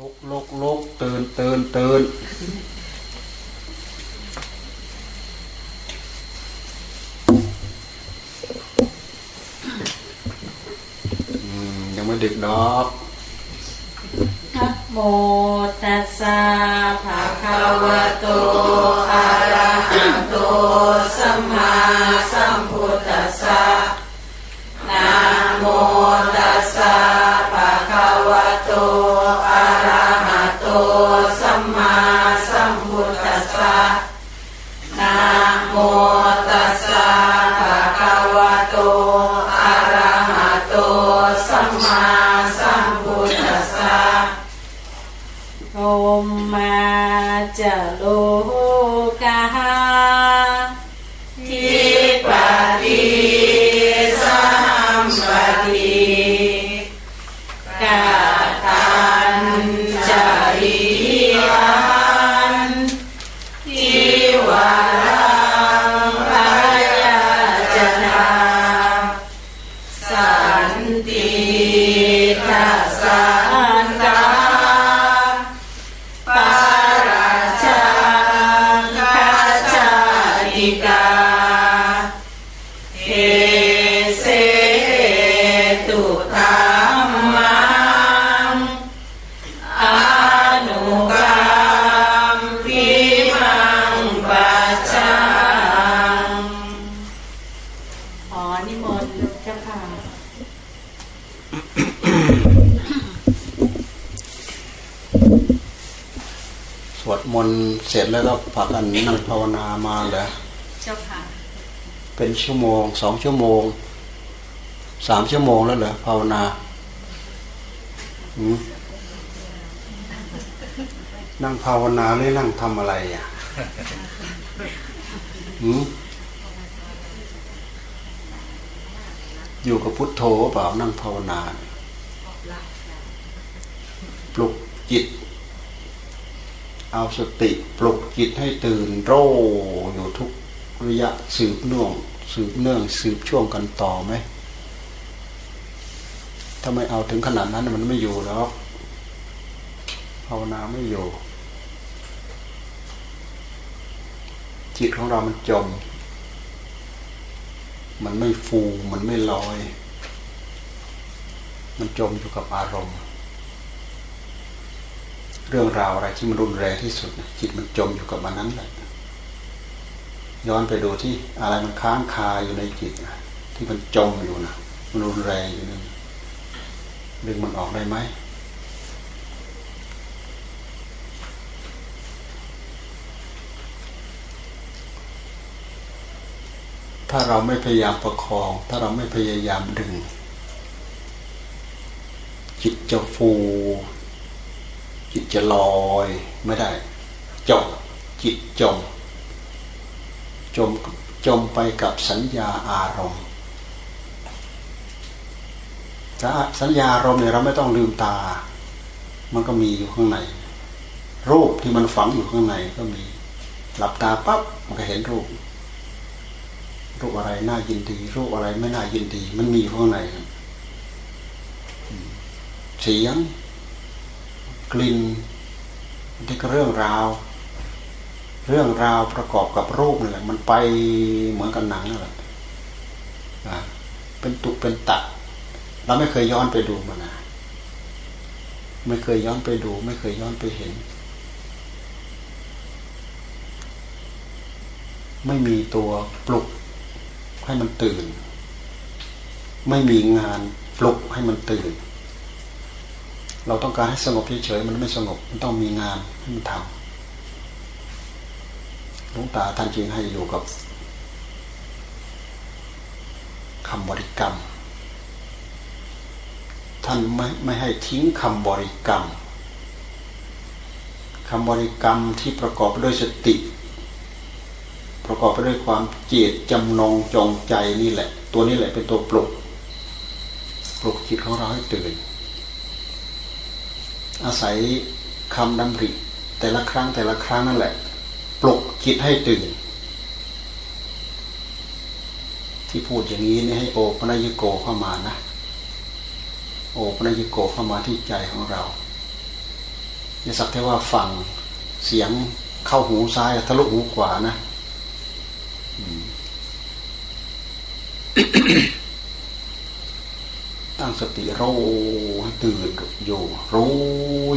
ลุกลุกลุกตื่นตื่นตื่นยังไม่ดึกดอกนะโมตัสสะภะคะวะโตอะระหะโตสัมมาสัมพุทธัสสะนะโมตัสสะ แล้วก็พากันนั่งภาวนามาเหรอเจ้าค่ะ เป็นชั่วโมงสองชั่วโมงสามชั่วโมงแล้วเหรอภาวนาหืมนั่งภาวนาหรือนั่งทำอะไรอะหืมอยู่กับพุทโธเปล่านั่งภาวนา ปลุกจิต เอาสติปลุกจิตให้ตื่นโรอยู่ทุกระยะสืบเนื่อง สืบเนื่องสืบช่วงกันต่อไหมถ้าไม่เอาถึงขนาดนั้นมันไม่อยู่แล้วภาวนาไม่อยู่ จิตของเรามันจม มันไม่ฟูมันไม่ลอย มันจมอยู่กับอารมณ์ รื่องราวอะไรที่มันรุนแรงที่สุด จิตมันจมอยู่กับมันนั้นแหละย้อนไปดูที่อะไรมันค้างคาอยู่ในจิตนะที่มันจมอยู่นะมันรุนแรงอยู่นั่นดึงมันออกได้ไหมถ้าเราไม่พยายามประคอง ถ้าเราไม่พยายามดึง จิตจะฟู จิตจะลอยไม่ได้ จม จิตจม จมจมไปกับสัญญาอารมณ์สัญญาอารมณ์เนี่ยเราไม่ต้องลืมตา มันก็มีอยู่ข้างใน รูปที่มันฝังอยู่ข้างในก็มี หลับตาปั๊บมันก็เห็นรูป รูปอะไรน่ายินดี รูปอะไรไม่น่ายินดี มันมีอยู่ข้างในเสียง กลิ่นนี่ก็เรื่องราว เรื่องราวประกอบกับรูปนี่แหละ มันไปเหมือนกับหนังนั่นแหละเป็นตุเป็นตะเราไม่เคยย้อนไปดูมันนะไม่เคยย้อนไปดู ไม่เคยย้อนไปเห็น ไม่มีตัวปลุกให้มันตื่น ไม่มีงานปลุกให้มันตื่น เราต้องการให้สงบเฉยๆมันไม่สงบ มันต้องมีงานให้มันทำหลวงตาท่านจึงให้อยู่กับคำบริกรรม ท่านไม่ไม่ให้ทิ้งคำบริกรรมคำบริกรรมที่ประกอบไปด้วยสติ ประกอบไปด้วยความเจตจำนงจงใจนี่แหละ ตัวนี้แหละเป็นตัวปลุก ปลุกจิตของเราให้ตื่น อาศัยคำดำริ แต่ละครั้งแต่ละครั้งนั่นแหละ ปลุกจิตให้ตื่น ที่พูดอย่างนี้นี่ให้โอปนญโกเข้ามานะ โอปนญโกเข้ามาที่ใจของเราอย่าสักแต่ว่าฟังเสียงเข้าหูซ้ายทะลุหูขวานะ ตั้งสติรู้ให้ตื่นอยู่ รู้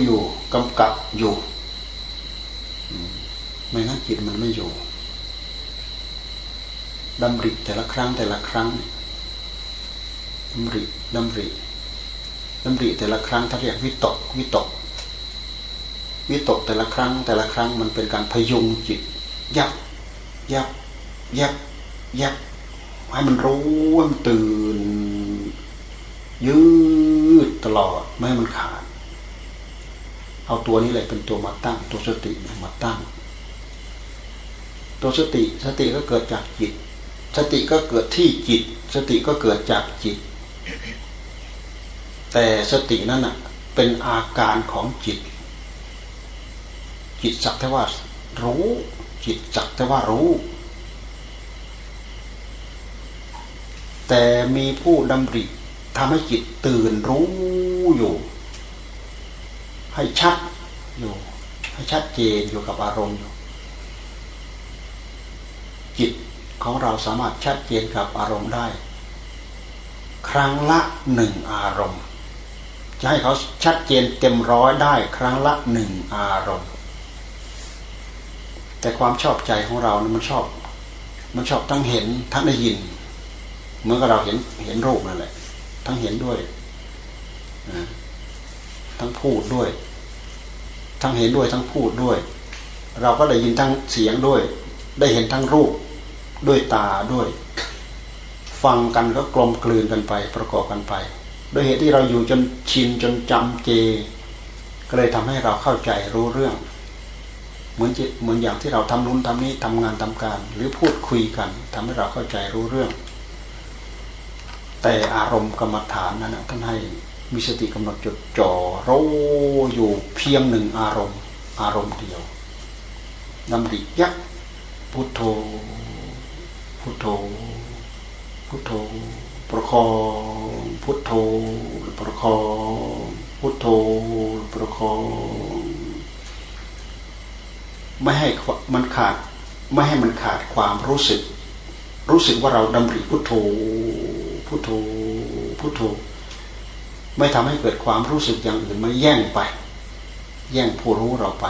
อยู่กำกับอยู่ไม่งั้นจิตมันไม่อยู่ดำริแต่ละครั้งแต่ละครั้งดำริดำริดำริแต่ละครั้งถ้าเรียกวิตกวิตก วิตกแต่ละครั้งแต่ละครั้งมันเป็นการพยุงจิต ยับยับยับยับให้มันรู้ว่ามันตื่น ยืดตลอดไม่ให้มันขาด เอาตัวนี้แหละเป็นตัวมาตั้ง ตัวสติมาตั้ง ตัวสติสติก็เกิดจากจิต สติก็เกิดที่จิต สติก็เกิดจากจิต แต่สตินั่นน่ะเป็นอาการของจิต จิตสักแต่ว่ารู้ จิตสักแต่ว่ารู้แต่มีผู้ดำริ ทำให้จิตตื่นรู้อยู่ ให้ชัดอยู่ ให้ชัดเจนอยู่กับอารมณ์อยู่จิตของเราสามารถชัดเจนกับอารมณ์ได้ ครั้งละหนึ่งอารมณ์ จะให้เขาชัดเจนเต็มร้อยได้ ครั้งละหนึ่งอารมณ์ แต่ความชอบใจของเรานะมันชอบ มันชอบทั้งเห็นทั้งได้ยิน เมื่อกับเราเห็นเห็นรูปนั่นแหละ ทั้งเห็นด้วยทั้งพูดด้วย ทั้งเห็นด้วยทั้งพูดด้วย เราก็ได้ยินทั้งเสียงด้วย ได้เห็นทั้งรูปด้วยตาด้วย ฟังกันก็กลมกลืนกันไป ประกอบกันไปโดยเหตุที่เราอยู่จนชินจนจำเจ ก็เลยทำให้เราเข้าใจรู้เรื่อง เหมือนเหมือนอย่างที่เราทำนู้นทำนี้ทำงานทำการ หรือพูดคุยกันทำให้เราเข้าใจรู้เรื่อง แต่อารมณ์กรรมฐานนั้นท่านให้มีสติกำหนดจดจ่อรู้อยู่เพียงหนึ่งอารมณ์ อารมณ์เดียวดำริยักพุทโธพุทโธพุทโธประคองพุทโธประคองพุทโธประคองไม่ให้มันขาด ไม่ให้มันขาดความรู้สึก รู้สึกว่าเราดำริพุทโธ พุทโธพุทโธ ไม่ทำให้เกิดความรู้สึกอย่างอื่นมาแย่งไป แย่งผู้รู้เราไป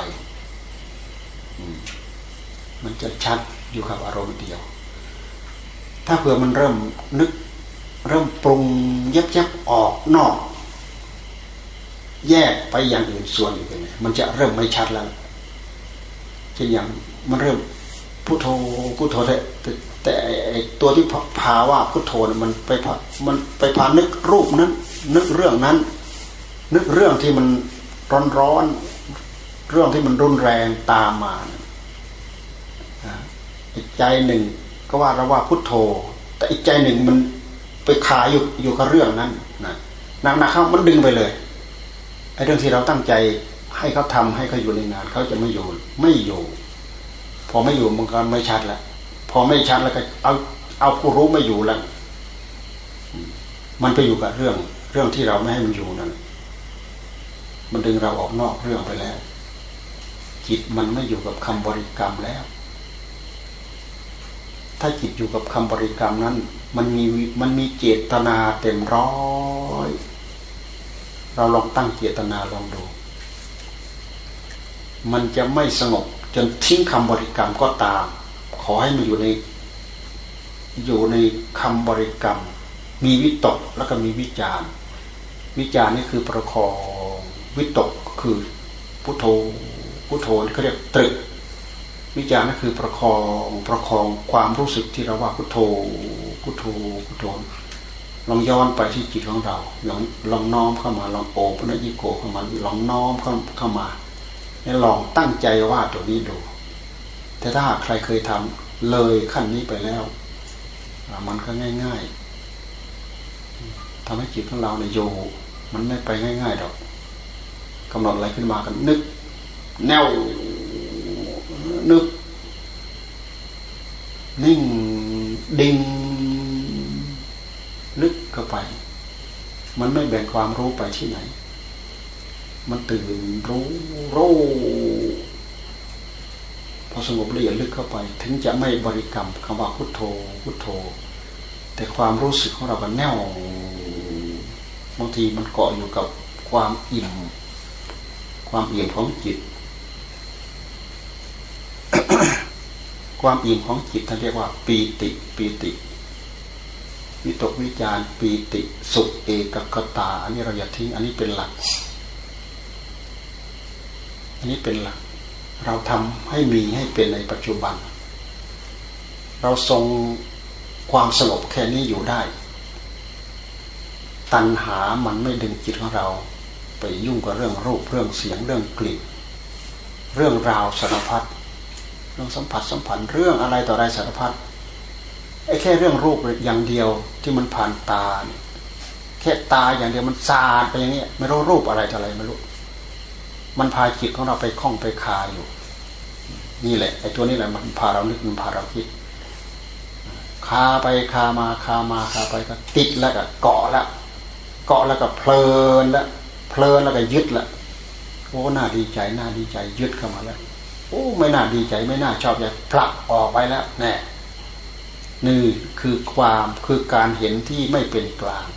มันจะชัดอยู่กับอารมณ์เดียว ถ้าเผื่อมันเริ่มนึก เริ่มปรุงยับยับออกนอก แยกไปอย่างอื่นส่วนอื่นมันจะเริ่มไม่ชัดแล้วเช่นอย่างมันเริ่มพุทโธพุทโธแต่ แต่ตัวที่พาว่าพุทโธมันไปพามันไปพานึกรูปนั้น นึกเรื่องนั้น นึกเรื่องที่มันร้อนร้อนเรื่องที่มันรุนแรงตามมาอีกใจหนึ่ง ก็ว่าเราว่าพุทโธ แต่อีกใจหนึ่งมันไปขายอยู่อยู่กับเรื่องนั้นนะนักๆเข้ามันดึงไปเลยไอ้เรื่องที่เราตั้งใจให้เขาทาให้เขาอยู่ในงานเขาจะไม่อยู่ไม่อยู่ พอไม่อยู่มันก็ไม่ชัดแล้ว พอไม่ชัดแล้วก็เอาเอาผู้รู้ไม่อยู่แล้วมันไปอยู่กับเรื่อง เรื่องที่เราไม่ให้มันอยู่นั่นมันดึงเราออกนอกเรื่องไปแล้ว จิตมันไม่อยู่กับคำบริกรรมแล้ว ถ้าจิตอยู่กับคำบริกรรมนั้น มันมีมันมีเจตนาเต็มร้อยเราลองตั้งเจตนาลองดู มันจะไม่สงบจนทิ้งคำบริกรรมก็ตาม อให้มันอยู่ใน อยู่ในคำบริกรรม มีวิตกแล้วก็มีวิจารวิจารนี่คือประคองวิตกคือพุทโธพุทโธเขาเรียกตรึก วิจารนั่นคือประคองประคองความรู้สึกที่เราว่าพุทโธพุทโธพุทโธลองย้อนไปที่จิตของเราลองลองน้อมเข้ามาลองโอบพระยิโกเข้ามาลองน้อมเข้าเข้ามาลองตั้งใจว่าตัวนี้ดู แต่ถ้าหากใครเคยทำเลยขั้นนี้ไปแล้ว มันก็ง่าย ๆทำให้จิตของเราเนี่ยโยมันไม่ไปง่ายๆดอกกำหนดอะไรขึ้นมากันนึก แนวนึก นิ่งดิ่งนึกเข้าไป มันไม่แบ่งความรู้ไปที่ไหน มันตื่นรู้รู้ อสงบละเอียดลึกเข้าไป ถึงจะไม่บริกรรมคำว่าพุทโธพุทโธ แต่ความรู้สึกของเราก็แน่วบางทีมันเกาะอยู่กับความอิ่มความอิ่มของจิต ความอิ่มของจิตท่านเรียกว่าปีติปีติวิตกวิจารปีติสุขเอกกตา อันนี้เราอย่าทิ้ง อันนี้เป็นหลัก อันนี้เป็นหลัก เราทำให้มีให้เป็นในปัจจุบัน เราทรงความสงบแค่นี้อยู่ได้ ตัณหามันไม่ดึงจิตของเรา ไปยุ่งกับเรื่องรูปเรื่องเสียงเรื่องกลิ่น เรื่องราวสารพัดเรื่องสัมผัสสัมพันธ์เรื่องอะไรต่ออะไรสารพัดไอ้แค่เรื่องรูปอย่างเดียวที่มันผ่านตา แค่ตาอย่างเดียวมันสาดไปอย่างนี้ไม่รู้รูปอะไรต่ออะไรไม่รู้ มันพาจิตของเราไปคล้องไปคาอยู่ นี่แหละไอ้ตัวนี้แหละมันพาเรานึกมันพาเราคิดคาไปคามาคามาคาไปก็ติดแล้วก็เกาะแล้วเกาะแล้วก็เพลินแล้วเพลินแล้วก็ยึดแล้วโอ้น่าดีใจน่าดีใจยึดเข้ามาแล้วโอ้ไม่น่าดีใจไม่น่าชอบอยากผลักออกไปแล้วแน่นี่คือความคือการเห็นที่ไม่เป็นกลาง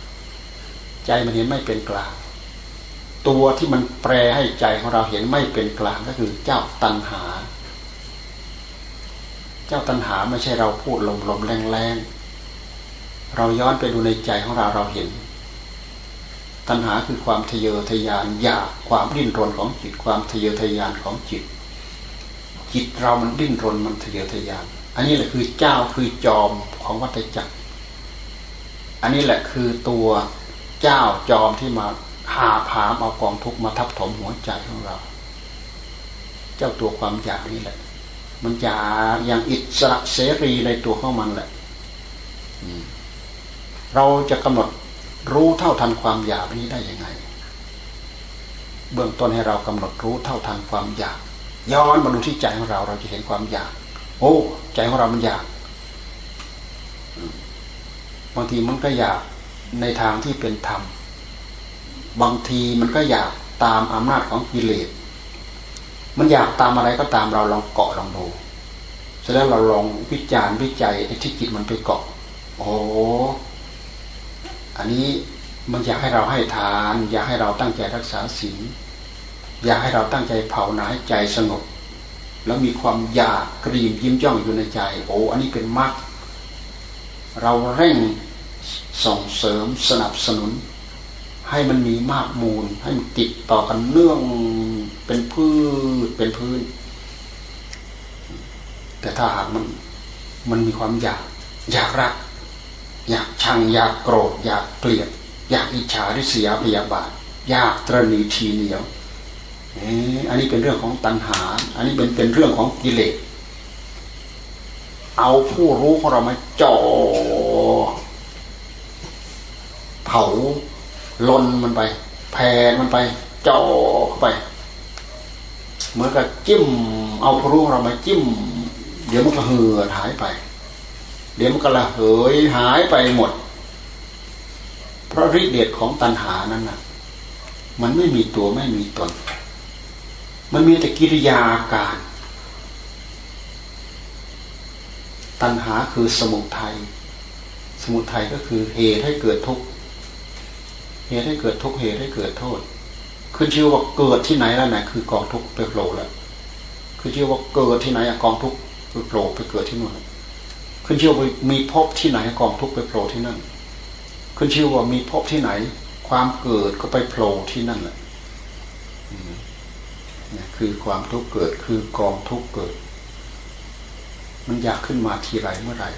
ใจมันเห็นไม่เป็นกลาง ตัวที่มันแปรให้ใจของเราเห็นไม่เป็นกลางก็คือเจ้าตัณหา เจ้าตัณหาไม่ใช่เราพูดลมๆแรงๆ เราย้อนไปดูในใจของเราเราเห็น ตัณหาคือความทะเยอทะยานอยากความดิ้นรนของจิตความทะเยอทะยานของจิต จิตเรามันดิ้นรนมันทะเยอทะยาน อันนี้แหละคือเจ้าคือจอมของวัฏจักร อันนี้แหละคือตัวเจ้าจอมที่มา หาผามเอากองทุกมาทับถมหัวใจของเรา เจ้าตัวความอยากนี่แหละ มันอยากอย่างอิสระเสรีในตัวของมันแหละเราจะกำหนดรู้เท่าทันความอยากนี้ได้ยังไง เบื้องต้นให้เรากำหนดรู้เท่าทันความอยาก ย้อนมาดูที่ใจของเรา เราจะเห็นความอยาก โอ้ ใจของเรามันอยากบางทีมันก็อยากในทางที่เป็นธรรม บางทีมันก็อยากตามอำนาจของกิเลส มันอยากตามอะไรก็ตามเราลองเกาะลองดูเสร็จแล้วเราลองวิจารณ์วิจัยไอ้ที่จิตมันไปเกาะ โอ้อันนี้มันอยากให้เราให้ทาน อยากให้เราตั้งใจรักษาศีลอยากให้เราตั้งใจเผาหนาใจสงบ แล้วมีความอยากกรีมยิ้มจ้องอยู่ในใจ โอ้อันนี้เป็นมรรคเราเร่งส่งเสริมสนับสนุน ให้มันมีมากมูล ให้มันติดต่อกันเนื่องเป็นพืชเป็นพื้น แต่ถ้าหากมันมันมีความอยาก อยากรัก อยากชังอยากโกรธ อยากเกลียด อยากอิจฉาริษยาพยาบาท อยากตรณีทีเหนียวอันนี้เป็นเรื่องของตัณหา อันนี้เป็นเป็นเรื่องของกิเลส เอาผู้รู้ของเรามาจ่อเผา ลนมันไปแผ่มันไปจ่อไป เหมือนกับจิ้ม เอาผู้รู้ของเรามาจิ้ม เดี๋ยวมันก็เหือดหายไป เดี๋ยวมันก็ละเหยหายไปหมด เพราะฤทธิเดชของตัณหานั้นนะมันไม่มีตัวไม่มีตน มันมีแต่กิริยาอาการ ตัณหาคือสมุทัยสมุทัยก็คือเหตุให้เกิดทุกข์ เหตุให้เกิดทุกเหตุให้เกิดโทษคือชื่อว่าเกิดที่ไหนแล้วไหนคือกองทุกไปโผล่แล้วคือชื่อว่าเกิดที่ไหนกองทุกไปโผล่ไปเกิดที่นู่นขึ้นชื่อว่ามีพบที่ไหนกองทุกไปโผล่ที่นั่น ขึ้นชื่อว่ามีพบที่ไหน ความเกิดก็ไปโผล่ที่นั่นแหละคือความทุกข์เกิดคือกองทุกข์เกิด มันอยากขึ้นมาทีไรเมื่อไหร่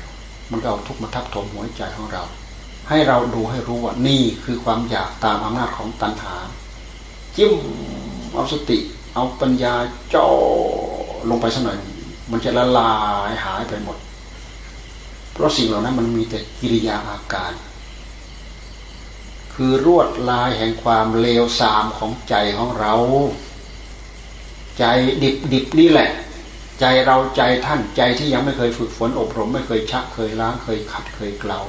มันก็เอาทุกข์มาทับถมหัวใจของเรา ให้เราดูให้รู้ว่านี่คือความอยากตามอำนาจของตัณหา จิ้มเอาสติ เอาปัญญาจ่อลงไปสักหน่อย มันจะละลายหายไปหมด เพราะสิ่งเหล่านั้นมันมีแต่กิริยาอาการ คือรวดลายแห่งความเลวทรามของใจของเรา ใจดิบดิบนี่แหละ ใจเราใจท่านใจที่ยังไม่เคยฝึกฝนอบรม ไม่เคยชักเคยล้างเคยขัดเคยเกลา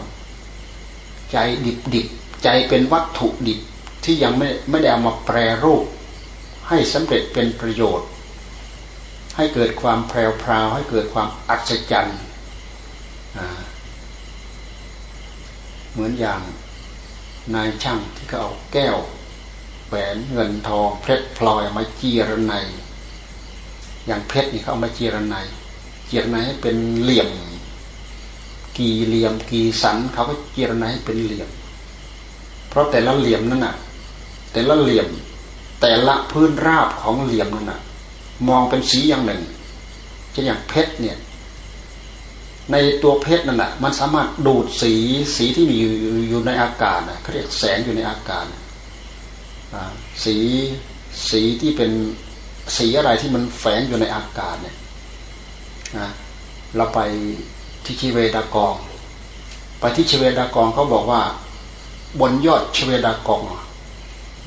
ใจดิบดิบใจเป็นวัตถุดิบที่ยังไม่ไม่ได้เอามาแปรรูป ให้สำเร็จเป็นประโยชน์ ให้เกิดความแพรวพราวให้เกิดความอัศจรรย์เหมือนอย่างนายช่างที่เขาเอาแก้วแหวนเงินทองเพชรพลอยมาเจียรนัยอย่างเพชรนี่เขาเอามาเจียรนัยเจียรนัยให้เป็นเหลี่ยม กี่เหลี่ยมกี่สันเขาก็เจียรนัยให้เป็นเหลี่ยม เพราะแต่ละเหลี่ยมนั่นน่ะ แต่ละเหลี่ยม แต่ละพื้นราบของเหลี่ยมนั่นน่ะ มองเป็นสีอย่างหนึ่งเช่นอย่างเพชรเนี่ย ในตัวเพชรนั่นแหะมันสามารถดูดสีสีที่มีอยู่ในอากาศนะเขาเรียกแสงอยู่ในอากาศสีสีที่เป็นสีอะไรที่มันแฝงอยู่ในอากาศเนี่ยนะเราไป ที่ชิเวดากองไปที่ชเวดากองเขาบอกว่า บนยอดชเวดากอง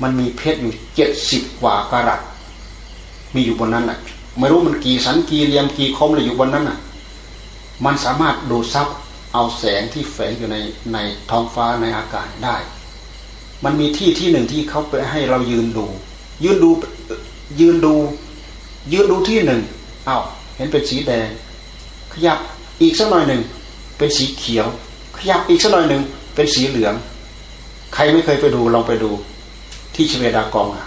มันมีเพชรอยู่เจ็ดสิบกว่ากรัตมีอยู่บนนั้นแหละไม่รู้มันกี่สันกี่เหลี่ยมกี่คมเลยอยู่บนนั้นน่ะ มันสามารถดูดซับเอาแสงที่แฝงอยู่ในในท้องฟ้าในอากาศได้ มันมีที่ที่หนึ่งที่เขาไปให้เรายืนดู ยืนดูยืนดู ยืนดูที่หนึ่งเอา้าเห็นเป็นสีแดง ขยับ อีกสักหน่อยหนึ่งเป็นสีเขียว ขยับอีกสักหน่อยหนึ่งเป็นสีเหลือง ใครไม่เคยไปดูลองไปดู ที่ชเวดากองอะ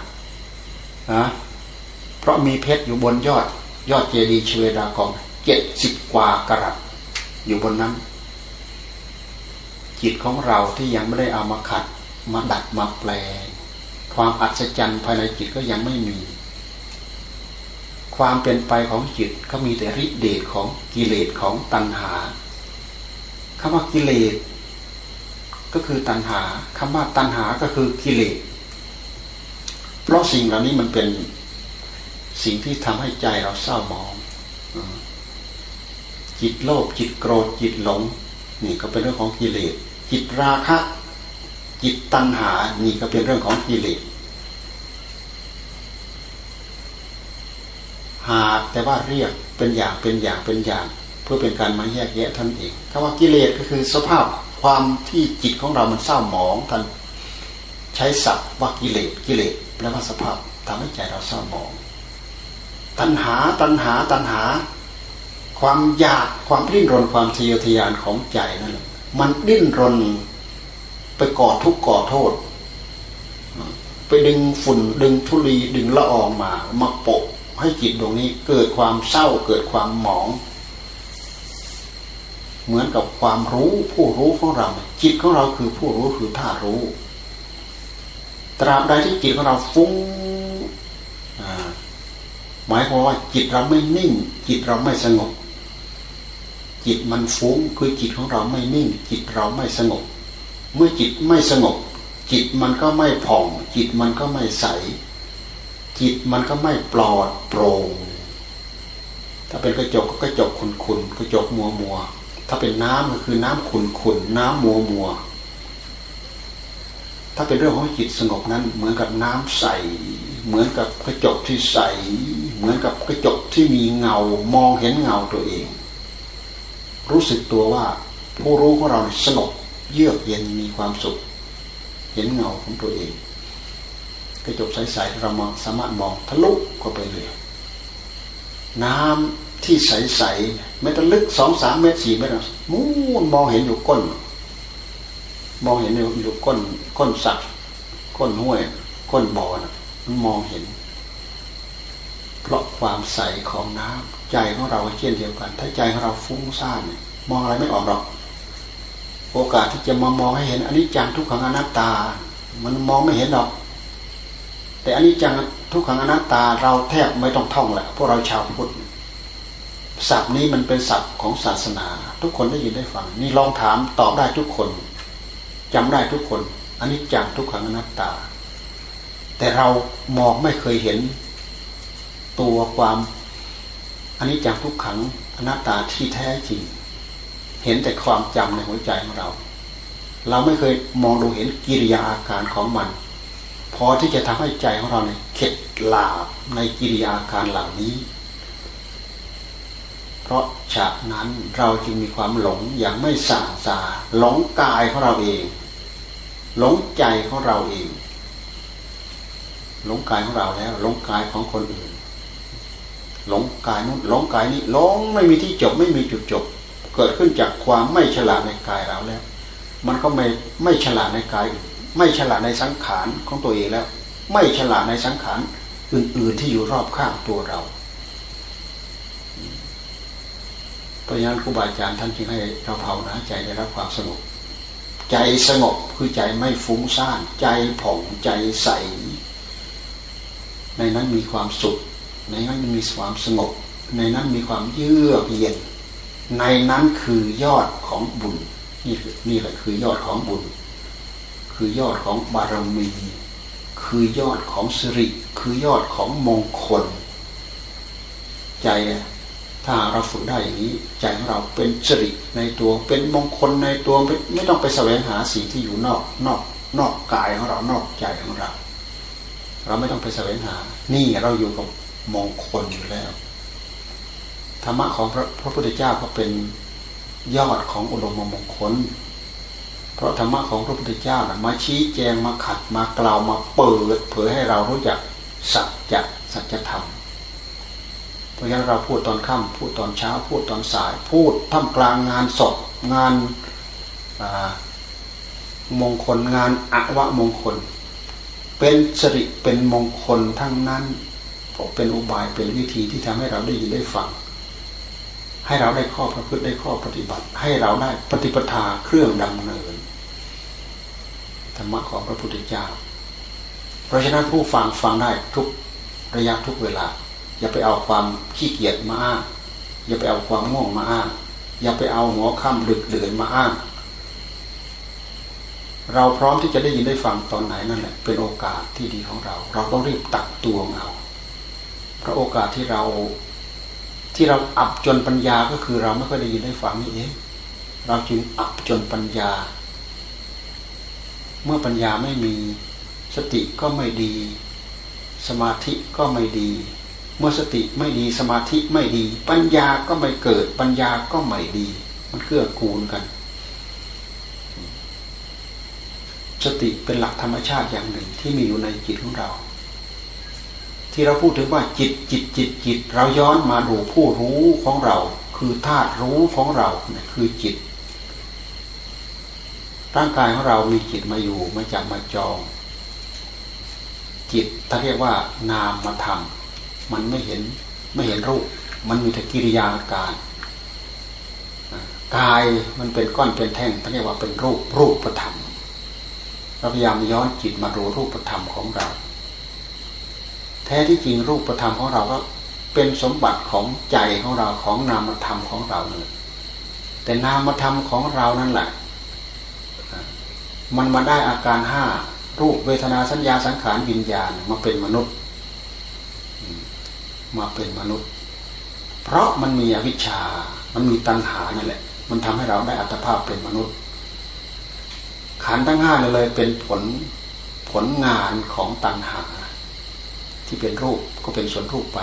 นะเพราะมีเพชรอยู่บนยอด ยอดเจดีย์ชเวดากองเจ็ดสิบกว่ากรัตอยู่บนนั้น จิตของเราที่ยังไม่ได้เอามาขัด มาดัดมาแปลความอัศจรรย์ภายในจิตก็ยังไม่มี ความเป็นไปของจิตก็มีแต่ฤทธิเดชของกิเลสของตัณหาคำว่ากิเลสก็คือตัณหาคำว่าตัณหาก็คือกิเลสเพราะสิ่งเหล่านี้มันเป็นสิ่งที่ทำให้ใจเราเศร้าหมอง จิตโลภจิตโกรธจิตหลง นี่ก็เป็นเรื่องของกิเลสจิตราคะ จิตตัณหา นี่ก็เป็นเรื่องของกิเลส หาแต่ว่าเรียกเป็นอย่างเป็นอย่างเป็นอย่างเพื่อเป็นการมาแยกแยะท่านเองคำว่ากิเลสก็คือสภาพความที่จิตของเรามันเศร้าหมองท่านใช้ศัพท์ว่ากิเลสกิเลสแปลว่าสภาพทำให้ใจเราเศร้าหมอง ตัณหาตัณหาตัณหา ความอยากความดิ้นรนความทะเยอทะยานของใจนั่นแหละมันดิ้นรนไปก่อทุกข์ก่อโทษ ไปดึงฝุ่นดึงทุลีดึงละอองมามาปก ให้จิตดวงนี้เกิดความเศร้าเกิดความหมอง เหมือนกับความรู้ผู้รู้ของเรา จิตของเราคือผู้รู้คือท่ารู้ ตราบใดที่จิตของเราฟุ้งหมายความว่าจิตเราไม่นิ่ง จิตเราไม่สงบ จิตมันฟุ้งคือจิตของเราไม่นิ่ง จิตเราไม่สงบ เมื่อจิตไม่สงบ จิตมันก็ไม่ผ่อง จิตมันก็ไม่ใส จิตมันก็ไม่ปลอดโปร่งถ้าเป็นกระจกก็กระจกขุนขุนกระจกมัวมัวถ้าเป็นน้ำก็คือน้ำขุนขุนน้ำมัวมัวถ้าเป็นเรื่องของจิตสงบนั้น เหมือนกับน้ำใส เหมือนกับกระจกที่ใส เหมือนกับกระจกที่มีเงามองเห็นเงาตัวเอง รู้สึกตัวว่า ผู้รู้ของเราสงบเยือกเย็นมีความสุข เห็นเงาของตัวเอง กระจกใสๆเรามองสามารถมองทะลุเข้าไปเลย น้ำที่ใสๆไม่ต้องลึกสองสามเมตรสี่เมตรมูนมองเห็นอยู่ก้น มองเห็นอยู่ก้นก้นสักก้นห้วย ก้นบ่อนะมันมองเห็น เพราะความใสของน้ำใจของเราเช่นเดียวกัน ถ้าใจของเราฟุ้งซ่านมองอะไรไม่ออกหรอกโอกาสที่จะมามองให้เห็นอันนี้จังทุกขังอนัตตา มันมองไม่เห็นหรอก แต่อันนี้จังทุกขังอนัตตาเราแทบไม่ต้องท่องแหละพวกเราชาวพุทธศัพท์นี้มันเป็นศัพท์ของศาสนา ทุกคนได้ยินได้ฟัง นี่ลองถามตอบได้ทุกคนจำได้ทุกคนอันนี้จังทุกขังอนัตตา แต่เรามองไม่เคยเห็น ตัวความอันนี้จากทุกขังอนัตตาที่แท้จริง เห็นแต่ความจำในหัวใจของเรา เราไม่เคยมองดูเห็นกิริยาอาการของมัน อที่จะทำให้ใจของเราเนี่ยเข็ดหลาบในกิริยาการเหล่านี้ เพราะฉะนั้นเราจึงมีความหลงอย่างไม่สาสาหลงกายของเราเอง หลงใจของเราเอง หลงกายของเราแล้ว หลงกายของคนอื่น หลงกายนู้นหลงกายนี้หลงไม่มีที่จบไม่มีจุดจบ เกิดขึ้นจากความไม่ฉลาดในกายเราแล้ว มันก็ไม่ไม่ฉลาดในกาย ไม่ฉลาดในสังขารของตัวเองแล้ว ไม่ฉลาดในสังขารอื่น ๆที่อยู่รอบข้างตัวเราเพราะฉะนั้นครูบาอาจารย์ท่านจึงให้เราภาวนาใจได้รับความสงบใจสงบคือใจไม่ฟุ้งซ่าน ใจผ่องใจใส ในนั้นมีความสุข ในนั้นมีความสงบ ในนั้นมีความเยือกเย็น ในนั้นคือยอดของบุญ นี่นี่แหละคือยอดของบุญ คือยอดของบารมี คือยอดของสิริ คือยอดของมงคล ใจถ้าเราฝึกได้อย่างนี้ใจของเราเป็นสิริในตัวเป็นมงคลในตัวไม่ต้องไปแสวงหาสิ่งที่อยู่นอกนอกนอกกายของเรานอกใจของเรา เราไม่ต้องไปแสวงหา นี่เราอยู่กับมงคลอยู่แล้วธรรมะของพระพระพุทธเจ้าก็เป็นยอดของอุดมมงคล เพราะธรรมะของพระพุทธเจ้านะมาชี้แจงมาขัดมากล่าวมาเปิด เผยให้เรารู้จักสัจจสัจธรรมราะฉะนั้นเราพูดตอนค่ำพูดตอนเช้า พูดตอนสาย พูดท่ามกลางงานศพงานมงคลงานอวะมงคล เป็นสิริเป็นมงคลทั้งนั้นเป็นอุบายเป็นวิธีที่ทำให้เราได้ยินได้ฟังให้เราได้ข้อประพฤติได้ข้อปฏิบัติ ให้เราได้ปฏิปทาเครื่องดำเนิน รรมะของพระพุทธเจ้า เพราะฉะนั้นผู้ฟังฟังได้ทุกระยะทุกเวลา อย่าไปเอาความขี้เกียจมาอ้างอย่าไปเอาความง่วงมาอ้างอย่าไปเอาหัวค่ำดึกเดือนมาอ้าง เราพร้อมที่จะได้ยินได้ฟังตอนไหนนั่นแหละเป็นโอกาสที่ดีของเรา เราต้องรีบตักตวงเอาเพราะโอกาสที่เราที่เราอับจนปัญญาก็คือเราไม่ค่อยได้ยินได้ฟังนี่เองเราจึงอับจนปัญญา เมื่อปัญญาไม่มีสติก็ไม่ดี สมาธิก็ไม่ดี เมื่อสติไม่ดีสมาธิไม่ดี ปัญญาก็ไม่เกิด ปัญญาก็ไม่ดี มันเกื้อกูลกัน สติเป็นหลักธรรมชาติอย่างหนึ่งที่มีอยู่ในจิตของเรา ที่เราพูดถึงว่าจิตจิตจิตจิต เราย้อนมาดูผู้รู้ของเรา คือธาตุรู้ของเราคือจิต ร่างกายของเรามีจิตมาอยู่มาจับมาจอง จิตถ้าเรียกว่านามธรรมมันไม่เห็นไม่เห็นรูป มันมีแต่กิริยาการกายมันเป็นก้อนเป็นแท่งท่านเรียกว่าเป็นรูปรูปธรรมเราพยายามย้อนจิตมาดูรูปธรรมของเรา แท้ที่จริงรูปธรรมของเราก็เป็นสมบัติของใจของเราของนามธรรมของเราเลยแต่นามธรรมของเรานั่นแหละ มันมาได้อาการห้ารูปเวทนาสัญญาสังขารวิญญาณมาเป็นมนุษย์ มาเป็นมนุษย์ เพราะมันมีอวิชชา มันมีตัณหานั่นแหละ มันทำให้เราได้อัตภาพเป็นมนุษย์ ขันทั้งห้าเลยเป็นผลผลงานของตัณหา ที่เป็นรูปก็เป็นส่วนรูปไป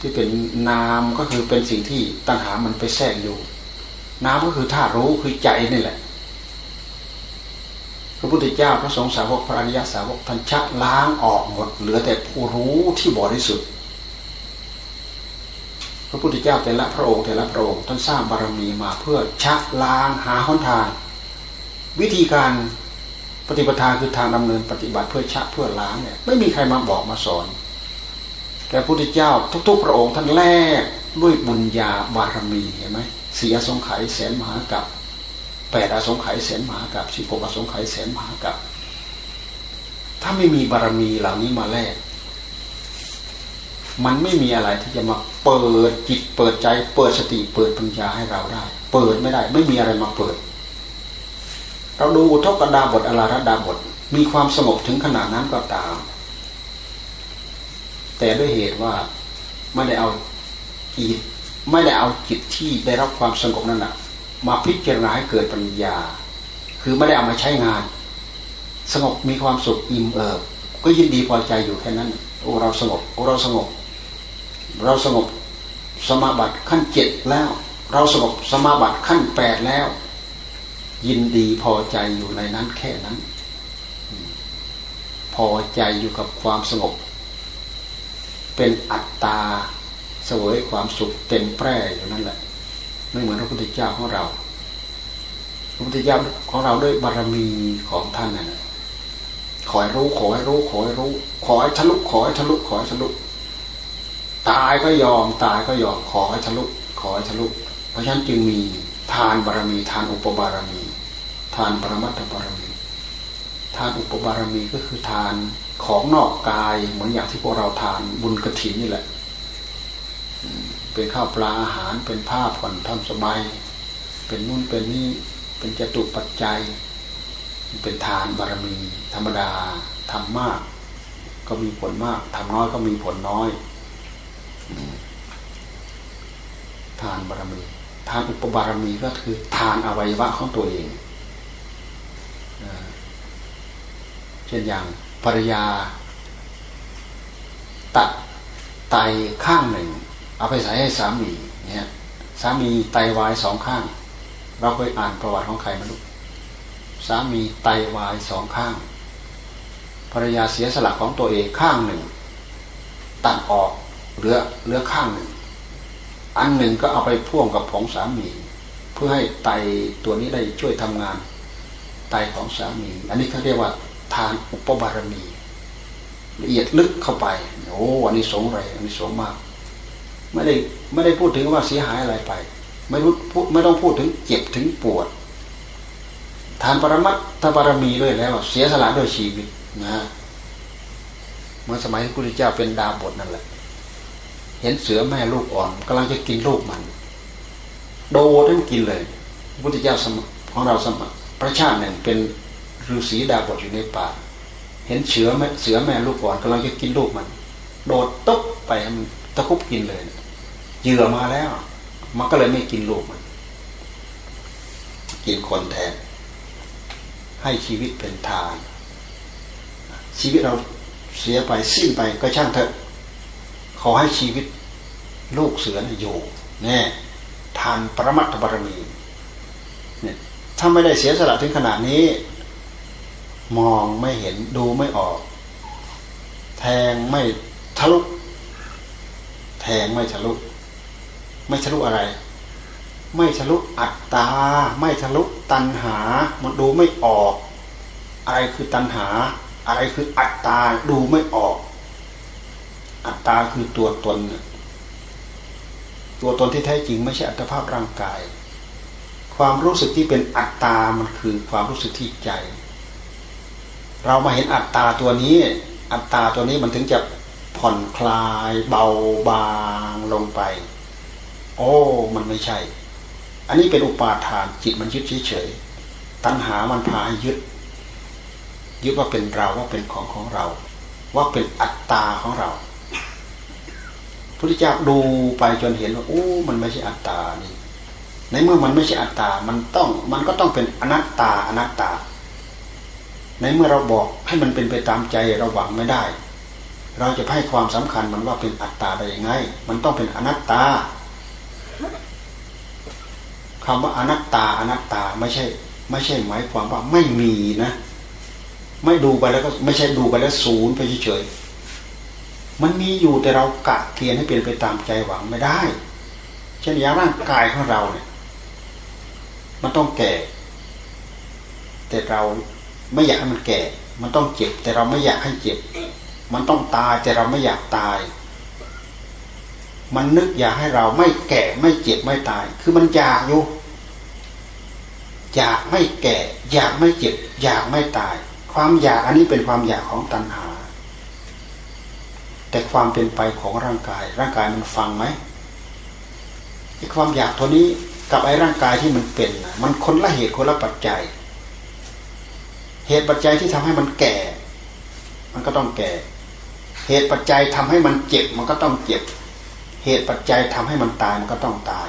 ที่เป็นนามก็คือเป็นสิ่งที่ตัณหามันไปแทรกอยู่นามก็คือธาตุรู้คือใจนี่แหละ พระพุทธเจ้าพระสงฆ์สาวกพระอริยสาวกท่านชักล้างออกหมด เหลือแต่ผู้รู้ที่บริสุทธิ์พระพุทธเจ้าแต่ละพระองค์แต่ละพระองค์ท่านสร้างบารมีมาเพื่อชักล้างหาหนทาง วิธีการปฏิปทาคือทางดำเนินปฏิบัติเพื่อชักเพื่อล้างเนี่ยไม่มีใครมาบอกมาสอน แต่พระพุทธเจ้าทุก ๆ พระองค์ท่านแลกด้วยบุญญาบารมีเห็นไหมเสีอสงไขยแสนมหากับ แปดอสงไขยแสนมหากับสิบหกอสงไขยแสนมหากับ ถ้าไม่มีบารมีเหล่านี้มาแลกมันไม่มีอะไรที่จะมาเปิดจิตเปิดใจ เปิดสติเปิดปัญญาให้เราได้ เปิดไม่ได้ ไม่มีอะไรมาเปิด เราดูอุทกดาบทอลาระดาบท มีความสงบถึงขนาดนั้นก็ตาม แต่ด้วยเหตุว่าไม่ได้เอาอีไม่ได้เอาจิตที่ได้รับความสงบนั่นแหะ มาพิจารณาให้เกิดปัญญา คือไม่ได้เอามาใช้งาน สงบมีความสุขอิ่มเอิบก็ยินดีพอใจอยู่แค่นั้น โอ้เราสงบโอ้เราสงบ เราสงบสมาบัติขั้นเจ็ดแล้ว เราสงบสมาบัติขั้นแปดแล้ว ยินดีพอใจอยู่ในนั้นแค่นั้น พอใจอยู่กับความสงบ เป็นอัตตาเสวยความสุขเต็มแปร่อยู่นั่นแหละ ไม่เหมือนพระพุทธเจ้าของเรา พระพุทธเจ้าของเราด้วยบารมีของท่านนั่นขอให้รู้ขอให้รู้ขอให้รู้ ขอให้ทะลุขอให้ทะลุขอให้ทะลุตายก็ยอมตายก็ยอมขอให้ทะลุขอให้ทะลุเพราะฉะนั้นจึงมีทานบารมี ทานอุปบารมี ทานปรมัตถบารมี ทานอุปบารมีก็คือทานของนอกกายเหมือนอย่างที่พวกเราทานบุญกระถินนี่แหละ เป็นข้าวปลาอาหารเป็นผ้าผ่อนทำสบาย เป็นนู่นเป็นนี่เป็นจตุปัจจัย เป็นทานบารมี ธรรมดาทำมาก ก็มีผลมากทำน้อยก็มีผลน้อย ทานบารมี ทานอุปบารมีก็คือ ทานอวัยวะของตัวเองเช่นอย่างภรรยา ตัดไตข้างหนึ่ง เอาไปใส่ให้สามีเนี่ยสามีไตวายสองข้าง เราเคยอ่านประวัติของใครมาลูกสามีไตวายสองข้างภรรยาเสียสละของตัวเองข้างหนึ่ง ตัดออกเหลือเหลือข้างหนึ่ง อันหนึ่งก็เอาไปพ่วงกับของสามี เพื่อให้ไตตัวนี้ได้ช่วยทำงาน ไตของสามี อันนี้เขาเรียกว่าทานอุปบารมี ละเอียดลึกเข้าไป โอ้อันนี้สงไรอันนี้สงมาก ไม่ได้ไม่ได้พูดถึงว่าเสียหายอะไรไป ไม่รู้ไม่ต้องพูดถึงเจ็บถึงปวด ทานปรมัตถบารมีด้วยแล้วเสียสละด้วยชีวิตนะเมื่อสมัยที่พระพุทธเจ้าเป็นดาบทนั่นแหละ เห็นเสือแม่ลูกอ่อนกำลังจะกินลูกมัน โดดให้มันกินเลยพระพุทธเจ้าสมของเราสมัยพระชาติหนึ่งเป็นฤาษีดาบทอยู่ในป่า เห็นเสือแม่เสือแม่ลูกอ่อนกำลังจะกินลูกมัน โดดตกไปมันตะคุบกินเลย เหยื่อมาแล้ว มันก็เลยไม่กินลูกมัน กินคนแทน ให้ชีวิตเป็นทาน ชีวิตเราเสียไปสิ้นไปก็ช่างเถอะ ขอให้ชีวิตลูกเสืออยู่แน่ทานปรมัตถบารมีเนี่ยถ้าไม่ได้เสียสละถึงขนาดนี้ มองไม่เห็นดูไม่ออก แทงไม่ทะลุแทงไม่ทะลุ ไม่ทะลุอะไร ไม่ทะลุอัตตา ไม่ทะลุตัณหา มันดูไม่ออก อะไรคือตัณหา อะไรคืออัตตาดูไม่ออก อัตตาคือตัวตน ตัวตนที่แท้จริงไม่ใช่อัตภาพร่างกาย ความรู้สึกที่เป็นอัตตา มันคือความรู้สึกที่ใจ เรามาเห็นอัตตาตัวนี้ อัตตาตัวนี้มันถึงจะผ่อนคลายเบาบางลงไป โอ้ มันไม่ใช่ อันนี้เป็นอุปาทาน จิตมันยึดเฉยๆตัณหามันพายึด ยึดว่าเป็นเราว่าเป็นของของเรา ว่าเป็นอัตตาของเราพุทธเจ้าดูไปจนเห็นว่าโอ้ มันไม่ใช่อัตตานี่ ในเมื่อมันไม่ใช่อัตตา มันต้อง มันก็ต้องเป็นอนัตตาอนัตตา ในเมื่อเราบอกให้มันเป็นไปตามใจเราหวังไม่ได้ เราจะให้ความสำคัญมันว่าเป็นอัตตาได้ยังไง มันต้องเป็นอนัตตา คำว่าอนัตตาอนัตตาไม่ใช่ ไม่ใช่หมายความว่าไม่มีนะ ไม่ดูไปแล้วก็ไม่ใช่ดูไปแล้วศูนย์ไปเฉยมันมีอยู่แต่เรากะเกียนให้เป็นไปตามใจหวังไม่ได้ เช่นอย่างร่างกายของเราเนี่ย มันต้องแก่ แต่เราไม่อยากให้มันแก่ มันต้องเจ็บ แต่เราไม่อยากให้เจ็บ มันต้องตายแต่เราไม่อยากตายมันนึกอยากให้เราไม่แก่ไม่เจ็บไม่ตาย คือมันอยากอยู่ อยากไม่แก่ อยากไม่เจ็บ อยากไม่ตาย ความอยากอันนี้เป็นความอยากของตัณหา แต่ความเป็นไปของร่างกาย ร่างกายมันฟังไหมไอ้ความอยากตัวนี้กับไอ้ร่างกายที่มันเป็นมันคนละเหตุคนละปัจจัย เหตุปัจจัยที่ทำให้มันแก่ มันก็ต้องแก่ เหตุปัจจัยทำให้มันเจ็บ มันก็ต้องเจ็บ เหตุปัจจัยทำให้มันตายมันก็ต้องตาย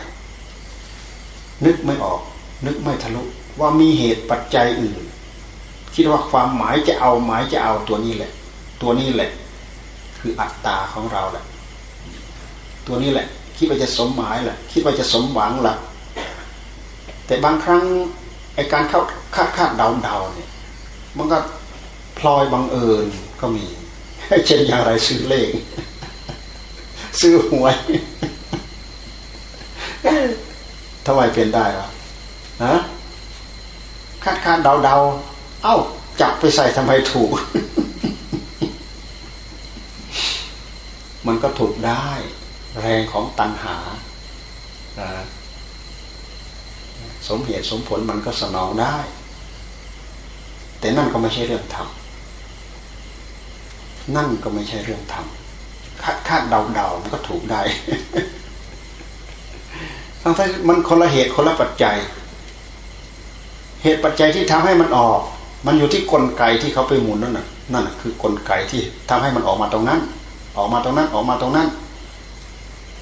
นึกไม่ออก นึกไม่ทะลุว่ามีเหตุปัจจัยอื่น คิดว่าความหมายจะเอาหมายจะเอาตัวนี้แหละ ตัวนี้แหละ คืออัตตาของเราแหละ ตัวนี้แหละ คิดว่าจะสมหมายแหละคิดว่าจะสมหวังแหละแต่บางครั้งไอการเข้าคาดคาดเดาเดาเนี่ย มันก็พลอยบังเอิญก็มีเช่นอย่างไรซื้อเลข ซื้อหวยทำไมเป็นได้ล่ะ ฮะคาดคาดเดาเดาเอ้า จับไปใส่ทำไมถูก มันก็ถูกได้ แรงของตัณหาสมเหตุสมผลมันก็สนองได้ แต่นั่นก็ไม่ใช่เรื่องธรรมนั่นก็ไม่ใช่เรื่องธรรมคาดคาดเดาเดามันก็ถูกได้ทั้งที่มันคนละเหตุคนละปัจจัย เหตุปัจจัยที่ทำให้มันออก มันอยู่ที่กลไกที่เขาไปหมุนนั่นน่ะนั่นคือกลไกที่ทำให้มันออกมาตรงนั้น ออกมาตรงนั้นออกมาตรงนั้น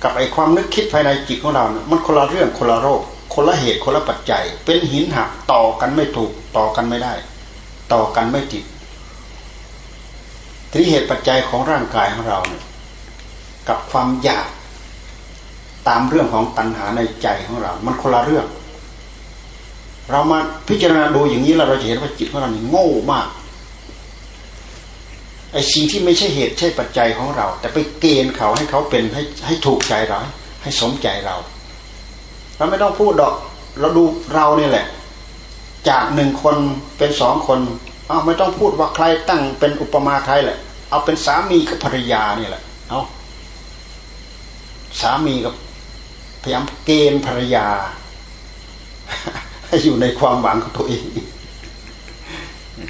กับไอความนึกคิดภายในจิตของเรานะมันคนละเรื่องคนละโรค คนละเหตุคนละปัจจัย เป็นหินหักต่อกันไม่ถูกต่อกันไม่ได้ ต่อกันไม่ติดทีเหตุปัจจัยของร่างกายของเราเนี่ยกับความอยากตามเรื่องของตัณหาในใจของเรา มันคนละเรื่อง เรามาพิจารณาดูอย่างนี้เราจะเห็นว่าจิตของเรานี่โง่มากไอ้สิ่งที่ไม่ใช่เหตุใช่ปัจจัยของเรา แต่ไปเกณฑ์เขาให้เขาเป็นให้ให้ถูกใจเราให้สมใจเรา เราไม่ต้องพูดดอก เราดูเราเนี่ยแหละ จากหนึ่งคนเป็นสองคนเอาไม่ต้องพูดว่าใครตั้งเป็นอุปมาใครแหละ เอาเป็นสามีกับภรรยาเนี่ยแหละเอาสามีกับพยายามเกณฑ์ภรรยา ให้อยู่ในความหวังของตัวเอง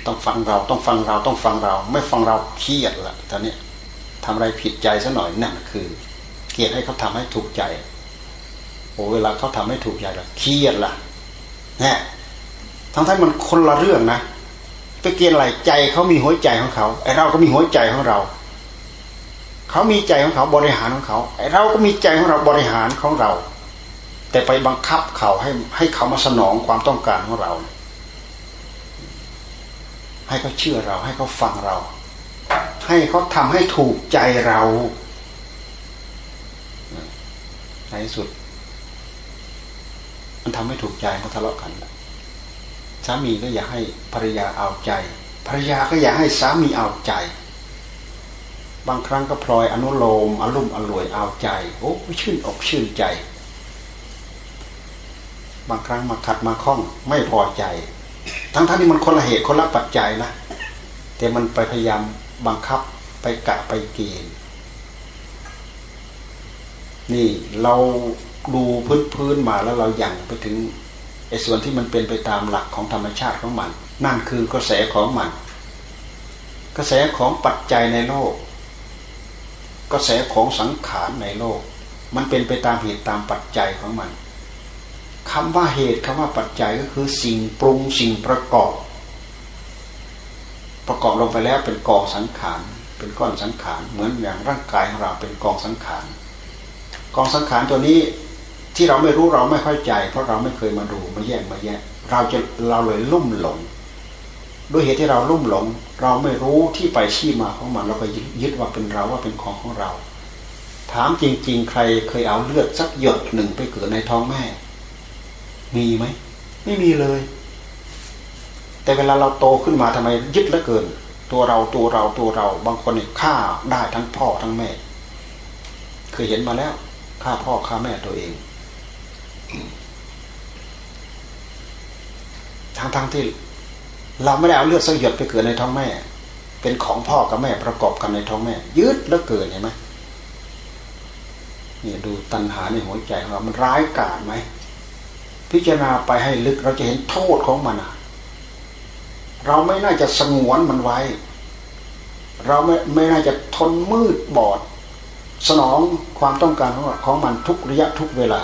ต้องฟังเราต้องฟังเราต้องฟังเรา ไม่ฟังเราเครียดละตอนนี้ทำอะไรผิดใจซะหน่อยนั่นคือ เกลียดให้เขาทำให้ถูกใจโอ้เวลาเขาทำให้ถูกใจละเครียดละเนี่ยทั้งที่มันคนละเรื่องนะไปเกลียดอะไรใจเขามีหัวใจของเขาไอเราก็มีหัวใจของเราเขามีใจของเขาบริหารของเขาไอเราก็มีใจของเราบริหารของเรา แต่ไปบังคับเขาให้ให้เขามาสนองความต้องการของเรา ให้เขาเชื่อเรา ให้เขาฟังเรา ให้เขาทำให้ถูกใจเราในที่สุด มันทำให้ถูกใจเขาทะเลาะกันสามีก็อยากให้ภรรยาเอาใจภรรยาก็อยากให้สามีเอาใจ บางครั้งก็พลอยอนุโลมอารมณ์อร่วยเอาใจ โอ้ชื่นอกชื่นใจ บางครั้งมาขัดมาข้อง ไม่พอใจ ทั้งท่านนี่มันคนละเหตุคนละปัจจัยนะแต่มันไปพยายามบังคับไปกะไปเกณฑ์นี่เราดูพื้นพื้นมาแล้วเรายัางไปถึงไอ้ส่วนที่มันเป็นไปตามหลักของธรรมชาติของมัน นั่นคือกระแสของมัน กระแสของปัจจัยในโลก กระแสของสังขารในโลก มันเป็นไปตามเหตุตามปัจจัยของมัน คำว่าเหตุคำว่าปัจจัยก็คือสิ่งปรุงสิ่งประกอบ ประกอบลงไปแล้วเป็นกองสังขารเป็นก้อนสังขารเหมือนอย่างร่างกายของเราเป็นกองสังขารกองสังขารตัวนี้ที่เราไม่รู้เราไม่เข้าใจ เพราะเราไม่เคยมาดูมาแยกมาแยกเราจะเราเลยลุ่มหลง ด้วยเหตุที่เราลุ่มหลง เราไม่รู้ที่ไปชี้มาของมันเราก็ยึดว่าเป็นเราว่าเป็นของของเรา ถามจริง ๆ ใครเคยเอาเลือดสักหยดหนึ่งไปเกิดในท้องแม่ มีไหมไม่มีเลย แต่เวลาเราโตขึ้นมาทำไมยึดเหลือเกิน ตัวเราตัวเราตัวเรา บางคนเนี่ยฆ่าได้ทั้งพ่อทั้งแม่ เคยเห็นมาแล้วฆ่าพ่อฆ่าแม่ตัวเองทั้งทั้งที่ เราไม่ได้เอาเลือดสักหยดไปเกิดในท้องแม่ เป็นของพ่อกับแม่ประกอบกันในท้องแม่ยืดแล้วเกิดเห็นไหมนี่ดูตัณหาในหัวใจของเรา มันร้ายกาจไหม พิจารณาไปให้ลึกเราจะเห็นโทษของมันเราไม่น่าจะสงวนมันไว้ เราไม่ไม่น่าจะทนมืดบอด สนองความต้องการของของมันทุกระยะทุกเวลา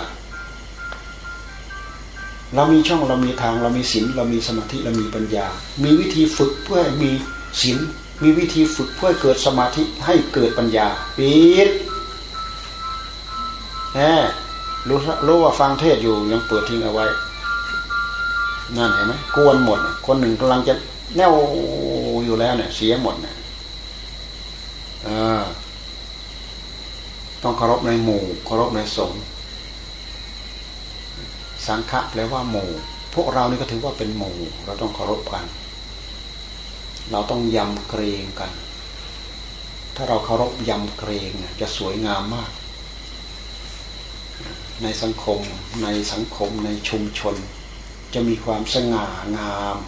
เรามีช่องเรามีทางเรามีศีลเรามีสมาธิเรามีปัญญา มีวิธีฝึกเพื่อมีศีลมีวิธีฝึกเพื่อเกิดสมาธิให้เกิดปัญญาปิดแหม รู้รู้ว่าฟังเทศอยู่ยังเปิดทิ้งเอาไว้ นั่นเห็นไหมกวนหมด คนหนึ่งกำลังจะแนวอยู่แล้วเนี่ย เสียหมดเนี่ยต้องเคารพในหมู่เคารพในสงฆ์สังฆะแปลว่าหมู่ พวกเรานี่ก็ถือว่าเป็นหมู่ เราต้องเคารพกัน เราต้องยำเกรงกัน ถ้าเราเคารพยำเกรงจะสวยงามมาก ในสังคม ในสังคมในชุมชน จะมีความสง่างาม